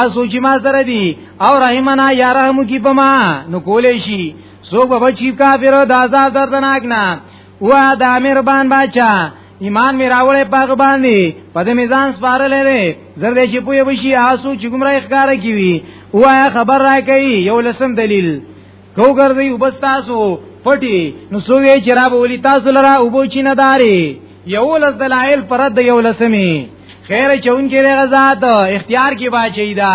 اسو چې ما سره دی او رحمنا یا رحم کی پما نو کولې شي سو بچی کافرو د عذاب دردناک نه و دا مهربان بچا ایمان می راوړې پاګ باندې پدې میزان سپارلې لري زر دې چې پوي وشي آسو چې ګمړی ښکار کیوي وایا خبر را کوي یو لسم دلیل کو ګرځي وبستاسو پټي نو سوې چې را بولی تاسو لرا وبوچی نه داري یو لس دلایل پر د یو لسمی خیر چون کې غزاد اختیار کې باچی دا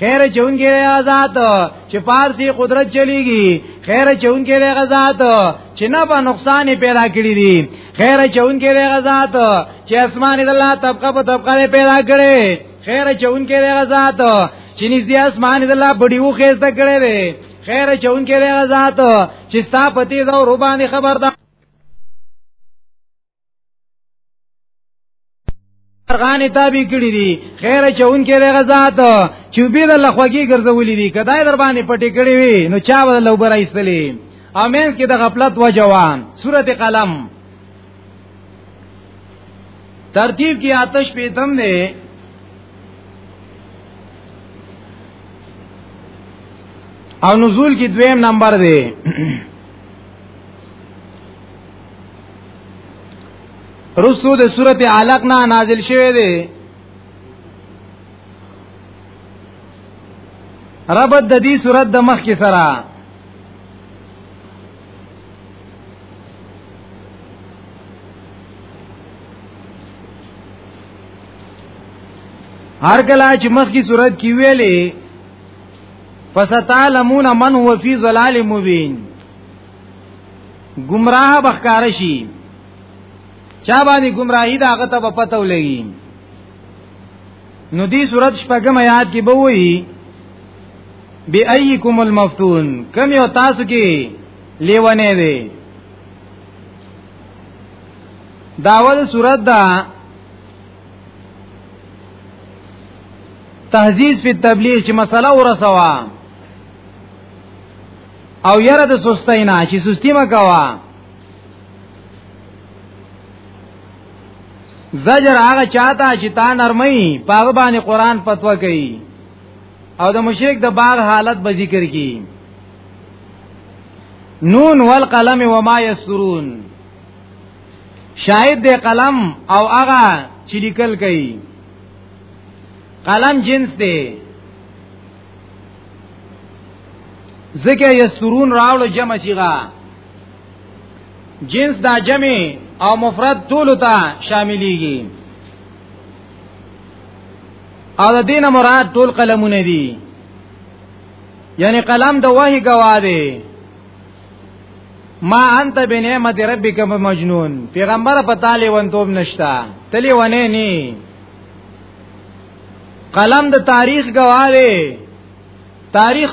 خیر چونګې دی آزاد چې پارسی قدرت چلیږي خیر چونګې دی غزاد چې نه په نقصان پیدا کړی دي خیر چونګې دی غزاد چې اسمان د الله طبقه په طبقه پیدا کړي خیر چونګې دی غزاد چې نږدې اسمان د الله بډیو خېسته کړي دي خیر چونګې دی غزاد چې ستا پتی زو رباني خبردار مرغان تابع کړی دي خیر چون کې دغه ذات چې به د لخواږي ګرځولې دي کدای در باندې پټې کړې وي نو چا ول لو برا ایستلې امین کې د غفلت وجوان سورته قلم ترتیب کې آتش پیتم نه او نزول کې دویم نمبر دی رسو د صورت علق نه نازل شوه دی ربط د دې صورت د مخ کې سره هر کله چې مخ کی صورت کې ویلې فستعلمون من هو فی ظلال مبین گمراه بخکار شي چا باندې گمراهی دا هغه ته په پته ولګي نو دې صورت شپږم آیات کې به وایي بی ایکم المفتون کم یو تاسو کې لیونه دی داول صورت دا تهذیب په تبلیغ چې مسله ورسوا او یره د سستی نه چې سستی ما کوا زجر هغه چاته چې تا نرمي پاغه باندې قران فتوا کوي او د مشرک د باغ حالت به ذکر کی نون والقلم وما یسرون شاهد د قلم او هغه چې لیکل کوي قلم جنس دی ذکر یسترون راول جمع چیغا جنس دا جمع او مفرد ټول ته شاملېږي او د دینه مراد ټول قلمونه دي یعنی قلم د وحی گواه دی ما انت بنعمت ربک مجنون پیغمبر په طالب ونتوب نشتا تلی ونه نی قلم د تاریخ گواه دی تاریخ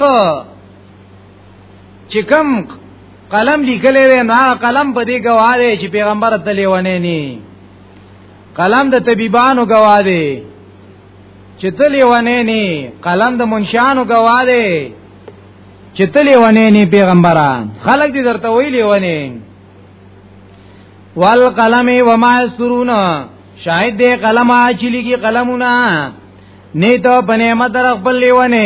چې کوم قلم لیکلې وي نو قلم په دې گواه دی چې پیغمبر ته لیونه نه قلم د طبيبانو گواه دی چې ته لیونه نه قلم د منشانو گواه دی چې ته لیونه نه پیغمبران خلک دې درته ویلې ونه والقلم وما يسرون شاید دې قلم چې لګي قلمونه نه ته په نعمت در خپل لیونه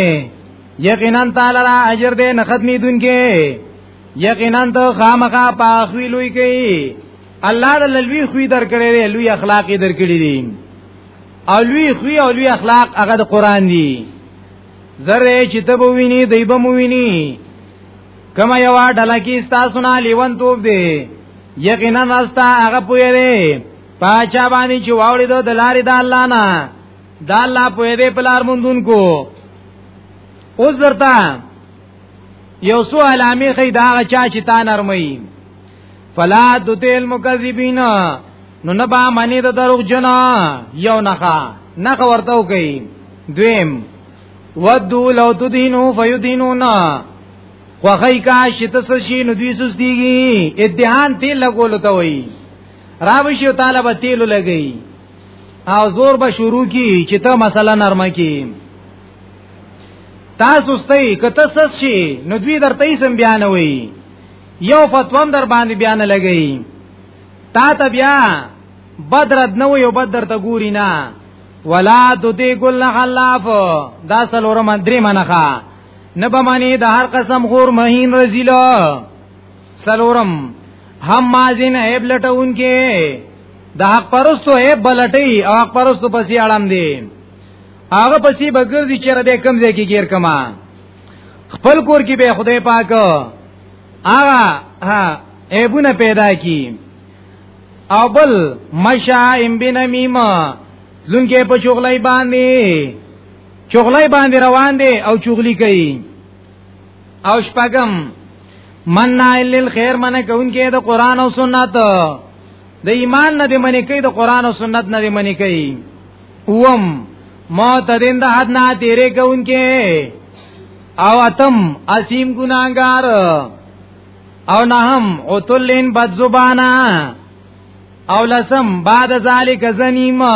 یقینا تعالی را اجر دې نه ختمې دونکې یقینا ته خامخا پاخوي لوی کوي الله د لوی خوې درکړې دی لوی اخلاق یې درکړې دي او لوی خوې او لوی اخلاق هغه د قران دي زره چې ته به ویني دی به مو ویني کما یو ډلکی تاسو نه لیوان توپ دی یقینا راستا هغه پوی دی پاچا باندې چې واولې دو د لارې د الله نه د الله په دې پلار مونږون کو اوس درته یو سو علامه خې دا چا چې تا نرمي فلا دتل مکذبین نو نه با منی د دروغ جنا یو نخا نخ ورته کوي دویم ودو لو تدینو فیدینون خوخی کا شتس شي نو دوی سستیږي ادهان تیل لګول ته وایي راوشي او طالب تیل لګي او زور به شروع کی چې ته مسله نرمه کی تاسو ستې کته سس شي نو دوی درته یې سم بیان وي یو فتوام در باندې بیان لګي تا ته بیا بدرد نو یو بدر ته ګوري نه ولا دتی ګل خلاف دا سلور مندري منخه نبا مانی د هر قسم غور مهین رزیلا سلورم هم مازین عیب لټون کې د حق پرستو عیب بلټي او حق پرستو پسې اړم دي هغه پسې بغیر دي چې رده کم ځای کې گیر کما خپل کور کې به خدای پاک هغه ها عیبونه پیدا کی او بل مشا ام بنمیم لونکه په چغلای باندې چغلای باندې روان دي او چغلی کوي او شپغم من نائل الخير من کون کې د قران او سنت د ایمان نه دی منی کوي د قران او سنت نه دی منی کوي اوم معتدین د حد نه تیرې کون کې او اتم اسیم ګناګار او نهم عتلین بد زبانا او لسم بعد ذالک زنیمه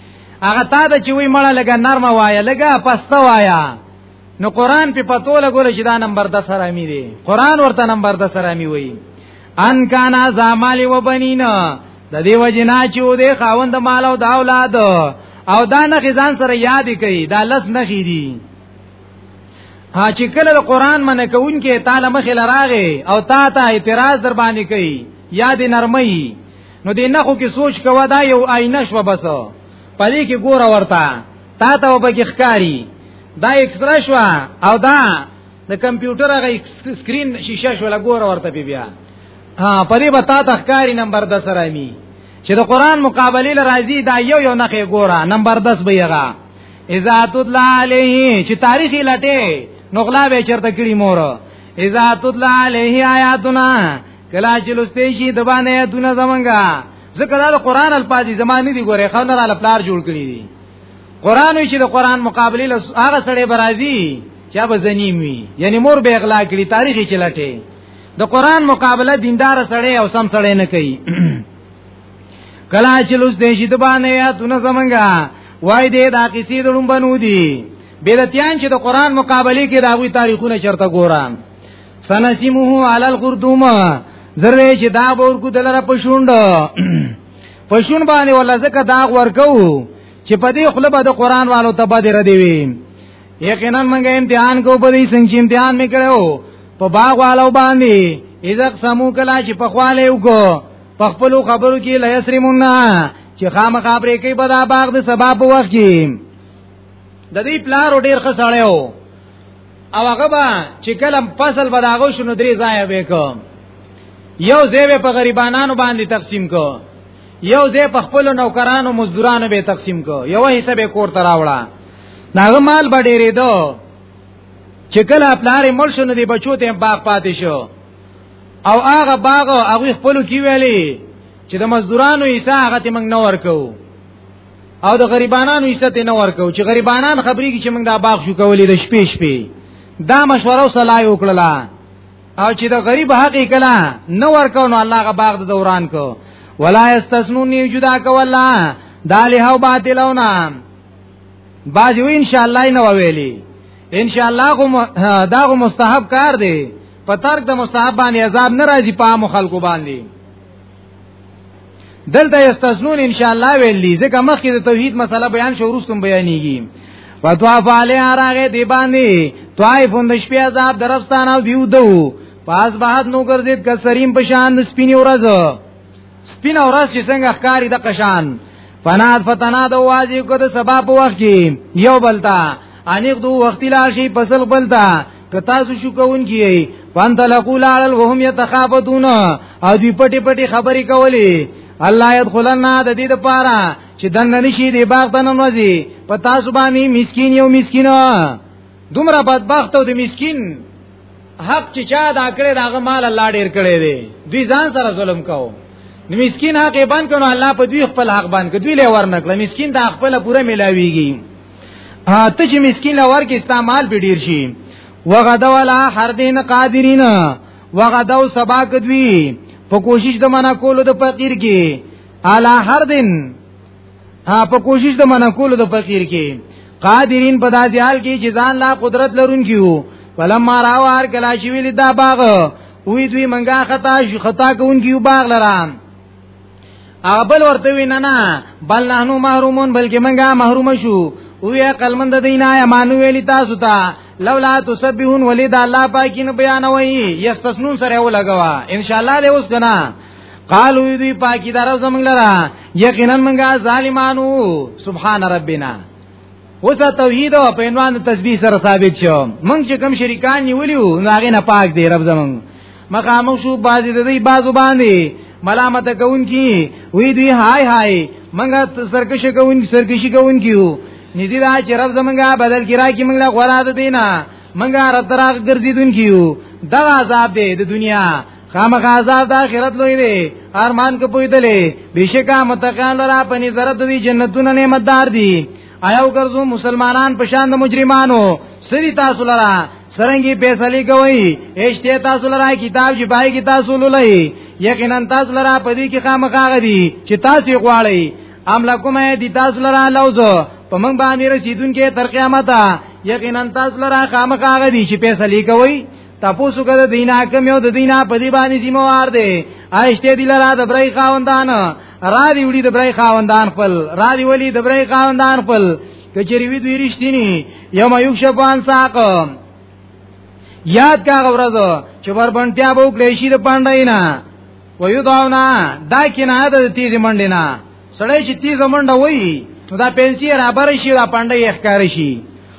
هغه تا د چوي مړه لګه نرمه وایا لګه پسته وایا نو قران په پتو لګول چې دا نمبر 10 سره امي دي قران ورته نمبر 10 سره امي وي ان کان زمال و بنینا د دې وجنا چې و دې خاوند مال او د اولاد او دا نه خزان سره یاد کوي دا لس نه خېدي ها چې کله د قران منه کوونکې تعالی مخې لراغه او تا ته اعتراض در باندې کوي یاد نرمي نو دې نه خو کې سوچ کوا دا یو آینه شو بس پدې کې ګور ورته تا ته وبګی ښکاری دا ایکسرا شو او دا د کمپیوټر هغه سکرین شیشه شو لګور ورته بیا ها پرې به تا تخکاری نمبر 10 رامی چې د قران مقابله لراځي دا یو یو نخې ګوره نمبر 10 به یغه اذا تطلع علیه چې تاریخ لټه نغلا به چرته کړی مور اذا تطلع علیه آیاتنا کلا چې لسته شي د باندې دونه زمونږه ځکه دا د قران الفاظ زمانه دي ګوره خو نه را لپلار جوړ کړی دي قران چې د قران مقابله له هغه سره برازي چې به زنیم وي یعنی مور به اغلا کړی تاریخي چلټه د قران مقابله دیندار سره او سم سره نه کوي کلا چې لسته شي د باندې دونه زمونږه وای دې دا کیسې دړم بنو دي بیرتیان چې د قران مقابله کې داوی تاریخونه چرته ګورم سنسمه علی الخرطوم زروی چې دا ورکو دلره پښوند پښون باندې ولا زکه دا ورکو چې په دې خپل به د قران والو ته باندې ردی وي یقینا موږ امتحان کو په دې څنګه امتحان میکړو په باغ والو باندې اذا سمو کلا چې په خواله وګو په خپل خبرو کې لیسرمنا چې خامخا پرې کوي په دا باغ د سبب وخت کې د دې پلار ډیر خسړیو او هغه به چې کلم فصل به داغو شنو درې ځای به کوم یو ځای په غریبانو باندې تقسیم کو یو ځای په خپل نوکرانو مزدورانو به تقسیم کو یو حصہ به کور ته راوړه داغه مال به ډېرې دو چې کله خپلار مل شنو دی بچو ته باغ پاتې شو او هغه باغ هغه خپل کی ویلي چې د مزدورانو حصہ هغه ته موږ نه ورکو او د غریبانو عزت نه ورکو چې غریبانان خبرې کې چې موږ دا باغ شو کولې د شپې شپې دا مشوره او صلاح وکړه او چې د غریب حق کله نه ورکو نو الله غ باغ د دوران کو ولا استثنون جدا کولا داله او باطلونا باج وی ان شاء الله نه ویلی ان شاء الله دا مستحب کار دی په ترک د مستحب باندې عذاب نه راځي په عام خلکو باندې دلته استثنون ان شاء الله ویلی ځکه مخکې د توحید مسله بیان شو ورستم بیانېږي وطواف علی راغه دی باندې طائفون د شپې عذاب درفستان او دیو دو پاس بهات نو ګرځید ک سریم په شان د سپینې ورځ سپینه ورځ چې څنګه ښکاری د قشان فناد فتنا د واځي کو د سبب وخت یو بلتا انیق دو وخت لاشي فصل بلتا که تاسو شو کوونکی یې فان تلقوا لعل وهم يتخافتون او دوی پټي پټي خبرې کولې الله يدخلنا د دې لپاره چې دنه نشي دی باغ ته نمازي په تاسو باندې مسكين یو مسكين دومره بدبخت او د مسكين حق چې چا دا کړی داغه مال الله ډیر کړی دی دوی ځان سره ظلم کاو نو مسكين حق یې باندې کنو الله په دوی خپل حق باندې دوی لور نکړه مسكين دا خپل پوره ملاويږي ته چې مسكين لور کې استعمال به ډیر شي وغدا ولا هر دین قادرین وغدا او سبا کدوی په کوشش د منا کولو د فقیر کې اعلی هر دین ها په کوشش د منا کولو د فقیر کې قادرین په داسې حال کې چې ځان لا قدرت لرونکي وو فلما راو هر کلا شویل دا باغ وی دوی منګه خطا خطا کوونکي باغ لران هغه بل ورته وی نه نه بل نه نو محرومون بلکې منګه محروم شو او یا کلمند دینا یا مانو ویلی تاسو ته لولا تسبحون ولید الله پاکین بیانوي یستسنون سره ولګوا ان شاء الله له اوس کنه قالو دی پاکی دارو زمنګ لرا یقینا منګه ظالمانو سبحان ربنا وسه توحید او په عنوان تسبیح سره ثابت شو مونږ چې کوم شریکان نیولیو نو هغه نه پاک دی رب زمون مخامخ شو بازی د دې بازو باندې ملامت کوون کی وی دی هاي هاي منګه سرکشي کوون سرکشي کوون کیو ندی دا چې رب زمونږه بدل کرا کی منګه غوړا د دینه منګه رب تراغ ګرځیدون کیو دا عذاب دی د دنیا خامخ عذاب د آخرت لوی دی ارمان کو پویدلې بشکا متقان لرا پني زرد دي جنتونه نعمت دار دي آیاو ګرځو مسلمانان په شان د مجرمانو سری تاسو لرا سرنګي فیصله کوي اشته تاسو لرا کتاب چې پای کې تاسو لولای یقینا تاسو لرا پدې کې خامخا غدي چې تاسو غواړئ ام لکم دی تاسو لرا لوز په موږ باندې رسیدونکې تر قیامت یقینا تاسو لرا خامخا غدي چې فیصله کوي تاسو کړه دین حاکم یو د دینا په دی باندې ذمہ وار دی آیشته دی لرا د برای خاوندان را دی وړي د برای خاوندان خپل را دی ولی د برای خاوندان خپل کچری وی دوی رښتینی یوم یوشفان ساق یاد کا غورز چې وربنتیا به کړی شي د پانداینا ویداونا دا کینه د تیز منډینا سړی چې تیز منډه وای نو دا پنسي رابر شي دا پاندای ښکار شي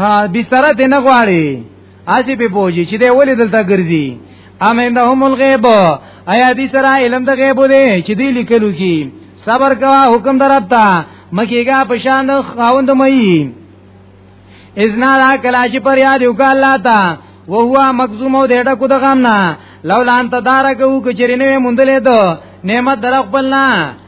ها بستر ته نه غواړي اسی په بوجي چې دی ولې دلته ګرځي ام عندهم الغیب ایا دې سره علم د غیب دی چې دی لیکلو کی صبر کوا حکم درپتا مکیګه پشان خاوند مئی اذنا لا کلاش پر یاد یو کالا تا وهو مخزوم او دیټه کو د غم نه لولا انت دارکو کچرینه مونډلې دو نعمت در خپلنا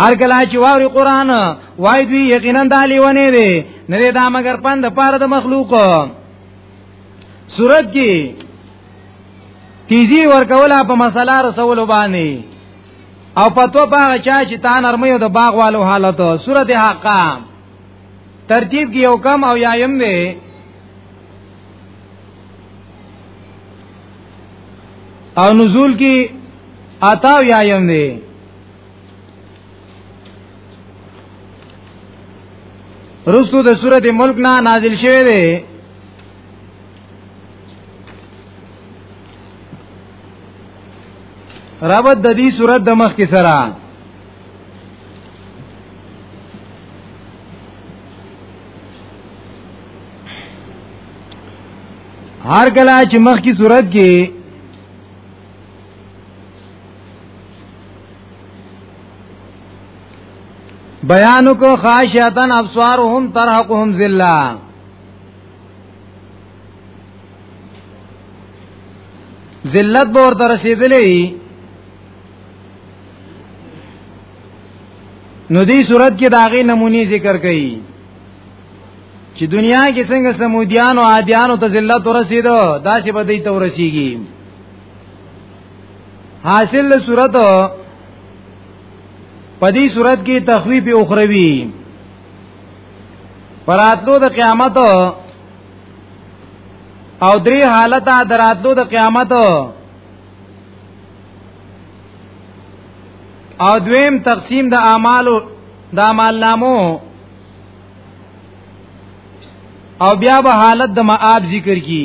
هر کله چې واوري قران وای دوی یقینا د لیونه دی نه دا مگر پند پاره د مخلوق صورت کې تیزی ورکولا په مسله رسول باندې او پتو پاغه چا چې تا نرمیو د باغ والو حالت صورت حقا ترتیب کې یو کم او یایم دی او نزول کې آتا یایم دی رسو د سورت ملک نه نازل شوه دی رابط د دې سورت د مخ کې سره هر کله چې مخ کی صورت کې بیانو کو خاشعتن ابصارهم ترحقهم ذلہ ذلت به ورته رسیدلې نو دې صورت کې داغه نمونی ذکر کړي چې دنیا کې څنګه سمودیان او عادیان ته ذلت ورسیدو دا چې به دې ته ورسیږي حاصل له صورت پدی صورت کې تخویف اخروی پراتلو د قیامت او درې حالت دراتلو د قیامت او دویم تقسیم د اعمالو د اعمال نامو او بیا به حالت د معاب ذکر کی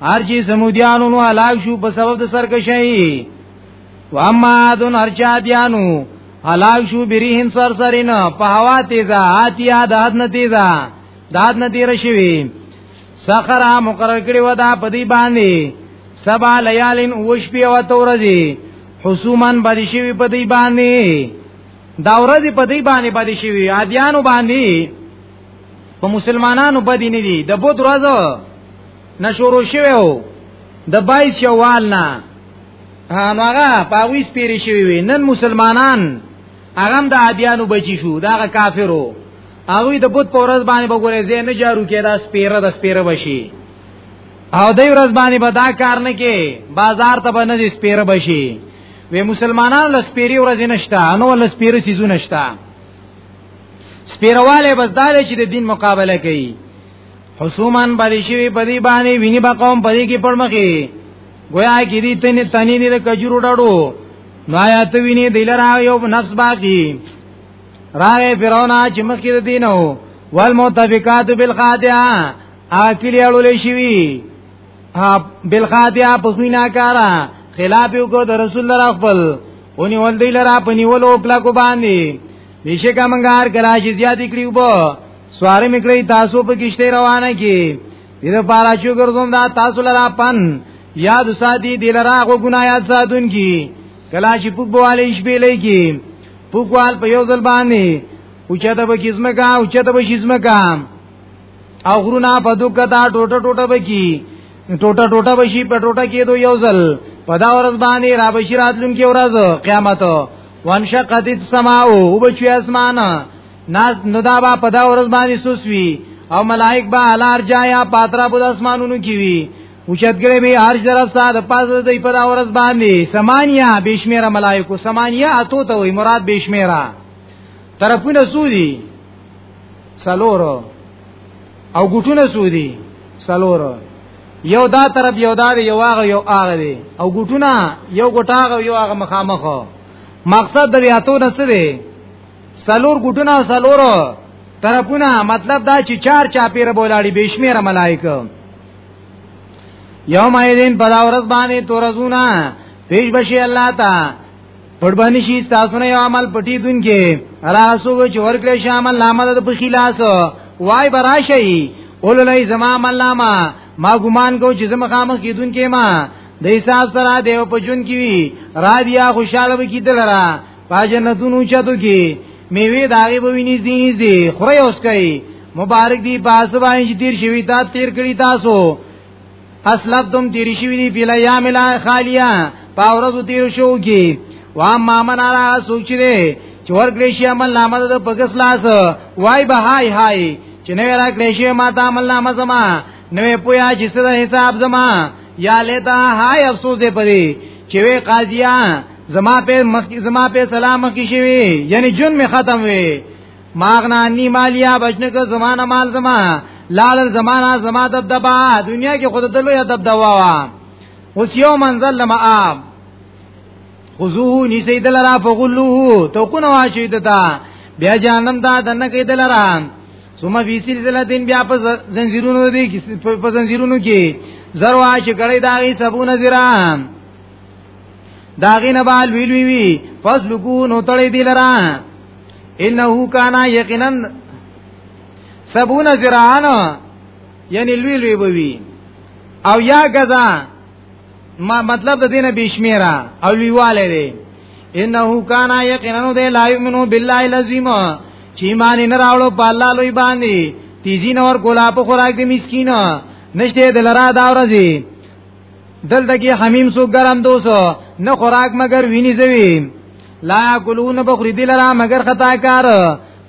هرچی سمودیانو نو هلاک شو په سبب د سرکشی و اما عادن هرچا دیانو هلاک شو بریهن سرسرین په هوا تیزه آتیا د حد نه تیزه د حد نه تیر شوی سخر مقرر کړی و دا په دی باندې سبا لیالین اوش پی او تورځي حسومان باندې شوی په دی باندې دا ورځ په دی باندې باندې شوی عادیانو باندې په مسلمانانو بدی نه دي د بود ورځو نشورو شوی وو د 22 شوال نه نو هغه پاویس پیری شوی وي نن مسلمانان هغه د عادیانو بچی شو دا کافرو هغه د بود په ورځ باندې وګورې زه نه جارو کې دا سپیره د سپیره بشي او د ورځ باندې به دا کار نه کې بازار ته به نه دي سپیره بشي وی مسلمانانو لسپیری ورځ نشته نو لسپیری سيزونه نشته سپیرواله بس دا چې د دین مقابله کوي حسومان باندې شوی په دې باندې ویني با قوم په دې کې پړمخي گویا کې دې تنه تنې دې کجورو ډاډو نو آیات ویني دلرا یو نفس باقی راغه فرعونا چې مخکې د دینو والمتفقات بالخادعه اکلی اړول شوی بالخادعه په خوینا کارا خلاف یو کو د رسول الله خپل اونی ول دی لرا په نیولو کلا کو باندې بشکه منګار کلا شي زیات کړي وبو سوار میکړی تاسو په کشته روانه کی دغه پارا شو ګرځوم دا تاسو لرا پن یاد سادی دی لرا غو ګنا یاد ساتون کی کلا شي پوک بواله شپې لې کی پوکوال په یو ځل باندې اوچته به کیسمه کا اوچته به شیسمه کا او غرونه په دغه تا ټوټه ټوټه بکی ټوټه ټوټه بشي په ټوټه کېدو یو ځل په دا ورځ باندې را بشي راتلونکي ورځ قیامت وانشقت السماء وبچي اسمان ناس ندا با په دا ورځ باندې سوسوي او ملائک با الار جایا پاترا په اسمانونو کې وي اوچتګړې به هر جره ساده پاز دی په دا ورځ باندې سمانیا بشمیره ملائکو سمانیا اتو ته وي مراد بشمیره طرفونه سودي سلورو او ګټونه سودی سلورو یو دا طرف یو دا یو هغه یو هغه دی او ګټونه یو ګټاغه یو هغه مخامخ مقصد د بیاتو نسه دی سلور ګټونه سلورو طرفونه مطلب دا چې چار چا پیر بولاړي بشمیره ملائکه یوم ایدین پدا ورځ باندې تورزونا پیش بشي الله تا قربانی شي تاسو نه عمل پټی دونکي راسو چې ورکړې شامل نامه د په خلاص وای براشي اوللای زما ملاما ما ګمان کو چې زما خامخ کیدون کې ما د حساب سره دیو په جون کې وی را بیا خوشاله وکي دلرا پاجنتونو چتو کې میوه داغه به ویني دي دي خوري اوس کوي مبارک دی پاسو باندې چې تیر شوی تا تیر کړی تاسو اسلب تم تیر شوی دی بلا یامل خالیا پاورز تیر شو کی وا ما من را سوچ دی چور کلیشی عمل نامه د پکس لاس وای به هاي هاي چې نو را کلیشی ما ته عمل نامه زما نو پویا چې سره حساب زما یا لیتا هاي افسوس دی پری چې وی قاضیا زما په مخ زما په سلام کې شوی یعنی جون می ختم وی ماغنا انی مالیا بچنه که زمانه مال زما لال زمانہ زما دب دبا دنیا کې خود دلو یا دب دوا وا اوس یو منزل لما آب خذوه نسی دلرا فغلوه تو کو نواشی دتا بیا جانم دا دنه کې دلرا ثم فی سلسله دین بیا په زنجیرونو دی په زنجیرونو کې زروا چې کړي دا غي سبونه زرام داغی نبال ویلوی وی پس لکو نو تړی دی لرا انہو کانا یقینا سبون زرعان یعنی لوی لوی بوی او یا گزا ما مطلب د دینه بشمیرا او لویواله دی انه کان یقینا د لا یمنو بالله العظیم چې ایمان نه راوړو په الله لوی باندې تیزی نور کولا په خوراک دی مسکین نشته دلرا دا ورځي دلته کې حمیم سو ګرم دوسو نه خوراک مگر ویني زوی لا یاکلون بخری دی لرا مگر خطا کار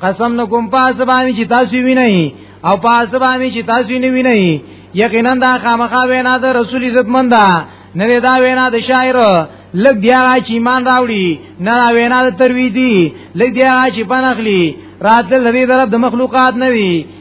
قسم نکوم پاس باندې چې تاسو وینئ او پاس باندې چې تاسو نه وینئ یقینا دا خامخا وینا د رسول عزت منده نه دا وینا د شاعر لګ بیا چې ایمان راوړي نه وینا د ترویدي لګ بیا چې پنخلی راتل لري درب د مخلوقات نه وي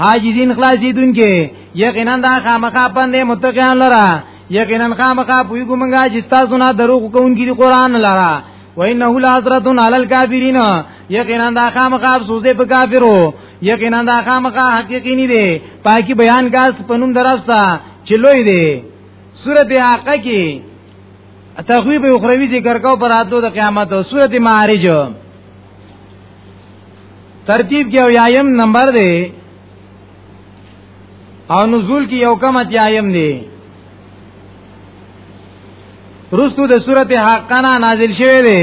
حاجزین خلاصیدون کې یقینا دا خامخا پندې متقین لرا یقینا خامخا پوی ګمنګا چې تاسو نه دروغ کوونکی دی قران لرا و انه لحضرت علی الکافرین یقینا دا خامخا افسوسه په کافرو یقینا دا خامخا حقیقی نه دی پاکی بیان کاس پنوم درستا چلوې دی سورته حق کې تخویب اخروی ذکر کو پر اتو د قیامت او سورته معارج ترتیب کې او یایم نمبر دی او نزول کې یو کم اتیایم دی رستو د سورته حقنا نازل شوه دی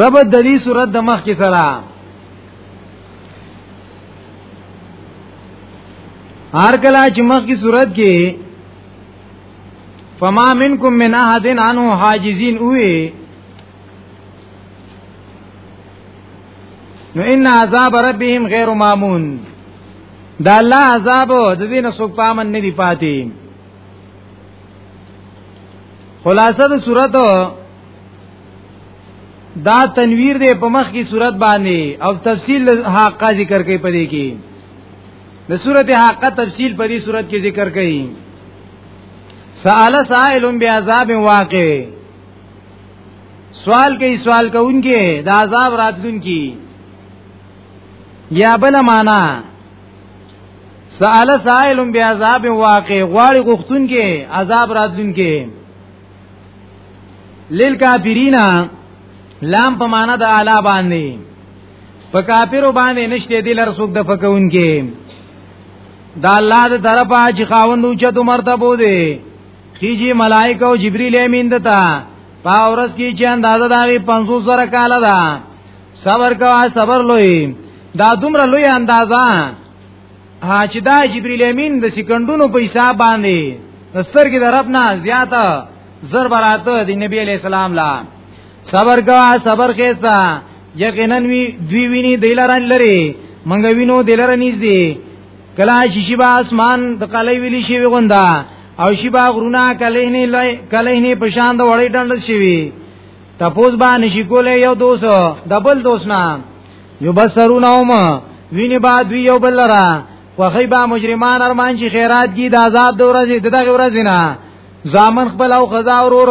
رب د دې سورته د مخ کې سره هر کله چې مخ کی صورت کې فما منکم من احد عنه حاجزین اوه نو ان عذاب ربهم غیر مامون دا الله عذاب د دې نه څوک پامن نه دی پاتې خلاصه د صورت دا تنویر دی په مخ کی صورت باندې او تفصیل حقا ذکر کوي پدې کې د سورته حق تفصیل په دې سورته کې ذکر کړي سوال سائل بعذاب واقع سوال کوي سوال کوونکې د عذاب راتلونکي یا بل معنا سوال سائل بعذاب واقع غواړي غختون کې عذاب راتلون کې لیل کافرینا لام په معنا د اعلی باندې په کافرو باندې نشته دي لر څوک د فکون کې دا الله د طرفه چې خاوند او چتو مرتبه دي خيجي ملائکه او جبريل امين دتا پاورس کی چې اندازه دا 500 سره کال ده صبر کا صبر لوی دا دومره لوی اندازه ها چې دا جبريل امين د سکندونو په حساب باندې نستر کې درب نه زیاته زر براته د نبی علی السلام لا صبر کا صبر خيستا یقینا وی دوی ویني دلاران لري منګ وینو دلاران نږدې کلا چې شیبا اسمان د قلې ویلی شي وغوندا او شیبا غرونه کله نه لای کله نه پشان د وړې ډند شي تپوس با نشی کولې یو دوس دبل دوس نه یو بسرونهم ویني با دوی یو بل را وخی با مجرمان ارمان چې خیرات کی د عذاب د ورځې دغه ورځې نه ځامن خپل او خدا ورور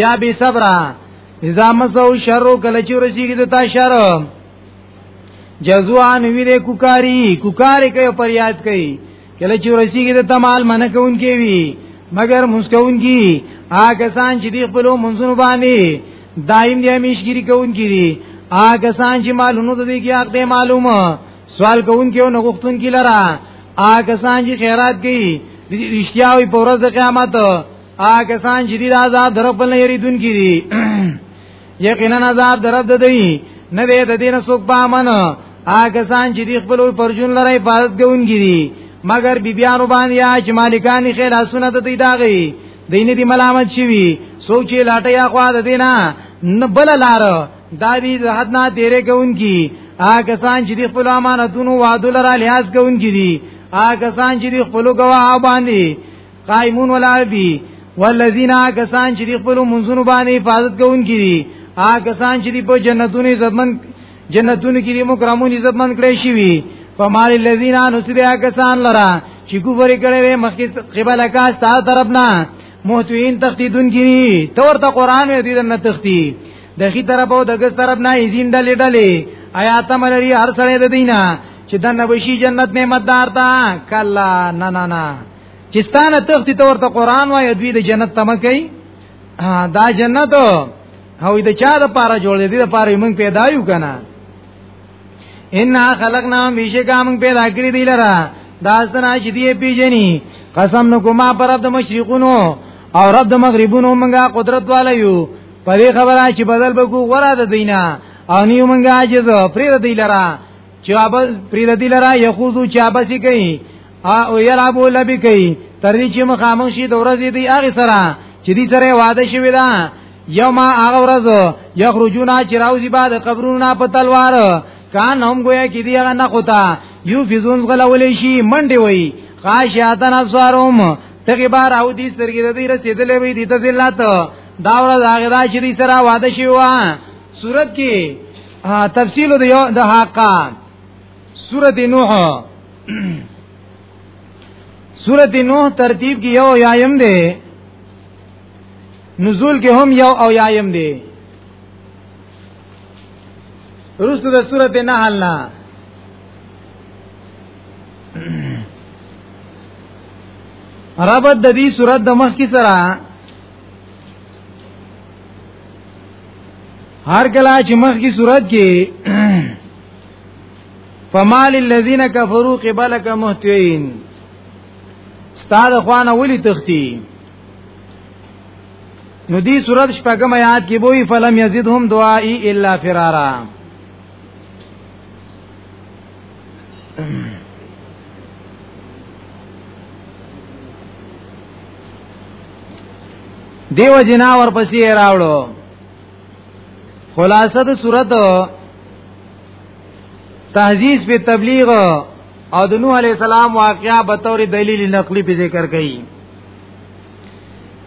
یا بی صبر اذا مسو شر کله چې ورسیږي د تا شر جزوان ویره کوکاری کوکاری کوي پر یاد کوي کله چې ورسیږي د تمال منه کون کی وی مگر مسکون کی آګه سان چې دی خپل منځونو باندې دایم دی همیشګری کون کی دی آګه سان چې مالونو د دې کې حق دی معلومه سوال کون کی او نغښتون کی لره آګه سان چې خیرات کوي رښتیا وي په ورځ د قیامت آ کسان چې دې عذاب در خپل نه یریدون کی دي یقینا عذاب در د دی نه به د دین سوک پامن آ کسان چې دې خپل پرجون لره عبادت کوونکی دي مگر بیبیانو باندې یا چې مالکان خیر اسونه د دې داغي دینه دي ملامت شي وي سوچ لاټه یا خوا د دینه نه بل لار دا دې حد نه تیرې کوونکی آ کسان چې خپل امانتونو وعده لره لحاظ کوونکي دي آ کسان چې خپل ګواه باندې قائمون ولا بی والذین کسان چې خپل منځونو باندې حفاظت کوونکي دي هغه کسان چې په جنتونو عزتمن جنتونو کې مکرمون عزتمن کړي شي وي فمال الذین نسبیا کسان لرا چې ګووري کړي مخکې قبل کا ستا طرفنا محتوین تخدیدون کړي تور ته قران دې نه تختی دغه طرف او دغه طرف نه ایزین ډلې ډلې آیات ملري هر سړی د دینه چې دنه بشي جنت نعمت دار تا کلا نه نه نه چې ستانه تختی ته ورته قران وای دوی د جنت تمه کوي دا جنت او د چا د پاره جوړ دی د پاره موږ پیدا یو کنه ان خلقنا بیشکا موږ پیدا کړی دی لره دا سنا چې دی پیجنی قسم نو کوما پر د مشرقونو او رب د مغربونو موږ قدرت والا یو پرې خبره چې بدل بکو غره د دینه او نیو موږ عاجز پرې د دی لره چې ابل پرې د دی لره یخوذو چې ابسی کوي او یلعبو لبی کوي تر دې چې مخامخ شي د ورځې دی هغه سره چې دې سره وعده شوی دا یوم هغه ورځ یخرجون چې راوځي بعد قبرونه په تلوار کان هم گویا کې دی هغه نه قوتا یو فزون غلولې شي منډي وای خاشاتن ابصارهم تګي بار او دې سترګې د دې رسیدلې وي دې ته ذلت دا ورځ هغه دا چې دې سره وعده شوی و صورت کې تفصیل د یو د حقا سورۃ نوح سورت نوح ترتیب کې یو یایم دی نزول کې هم یو او یایم دی رسو د سورت نحل نه ربط د دې سورت د مخ کی سره هر کله چې مخ کی سورت کې فمال الذين كفروا قبلك مهتين استاد خوانه ولي تختی نو دی صورت شپږم آیات کې وایي فلم یزدهم دعائی الا فرارا دیو جنا ورپسې راوړو خلاصه د صورت تهذیب په تبلیغ او د نوح علی السلام واقعا به تور دلیل نقلی په ذکر کړي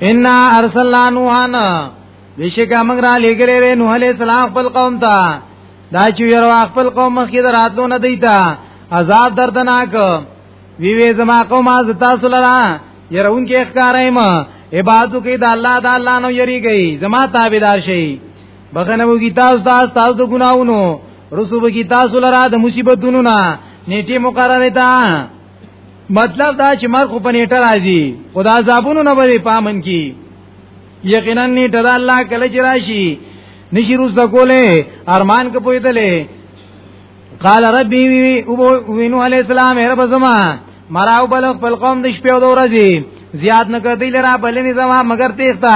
ان ارسلنا نوحنا بشکا موږ را لګلې نوح علی السلام خپل قوم ته دا چې یو خپل قوم مخې دراتلو نه دیتا عذاب دردناک وی وی زما قوم از تاسو لرا يرون کې ښکارای ما عبادت کې د الله د الله نو یری گئی زما تابعدار شي بخنه وګی تاسو تاسو تاسو د ګناونو رسو وګی تاسو لرا د مصیبتونو نه نیټه مقرره ده مطلب دا چې مرګ په نیټه راځي خدا عذابونو نه بری پامن کی یقینا نیټه د الله کله چې راشي نشي روز د کوله ارمان کې پویدلې قال ربي وي او وینو عليه السلام رب زما مراو بلغ فلقوم د شپې او د ورځې زیاد نه کړی لرا بلنی زما مگر تیختا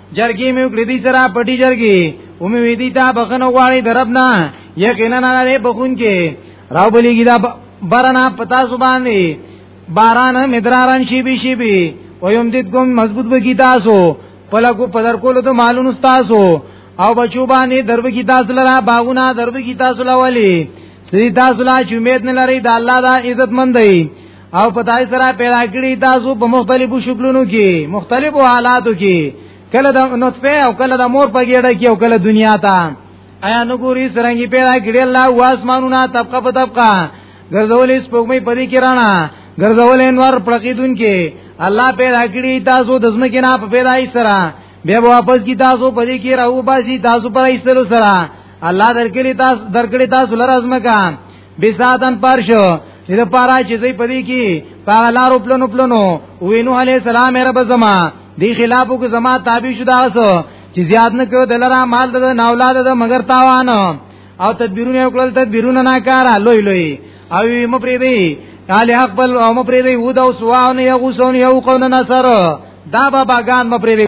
جرګې مې وکړې دي سره پټي جرګې او مې وې دي تا بخنه غواړي دربنا یقینا نه لري بخون کې راو بلیږي دا برنا پتا زبان دی باران مدراران شي بي شي بي او يم دې کوم مضبوط بګی تاسو پلکو پدر کولو ته مالون تاسو او بچو باندې درب کی تاسو لرا باغونه درب کی تاسو لولي سړي تاسو لا چې امید نه لري د الله دا عزت مند دی او په دای سره پیدا کړی تاسو په مختلفو شکلونو کې مختلفو حالاتو کې کله د نطفه او کله د مور په ګډه کې او کله دنیا ته آیا نو ګوري سرنګي پیدا کړی الله واسمانونه طبقه په طبقه ګرځولې سپوږمۍ په دې کې رانا ګرځولې انوار پړقیدون کې الله پیدا کړی تاسو د زمکه نه په پیدای سره بیا واپس کی تاسو په دې کې راو باسي تاسو پر ایستلو سره الله درکړي تاسو درکړي تاسو لره زمکه بساتن پرشو دې پارا چې زې پدې کې پاغه لارو پلنو پلنو وینو علی السلام رب زما دی خلافو کو زما تابع شو داسو چې زیاد نه کو دلرا مال د نه اولاد د مگر تاوان او تدبیرونه وکړل تدبیرونه ناکاره لوی لوی او مپری دی قال حق بل او مپری دی و دا سوان یو غسون یو قون نصر دا بابا ګان مپری دی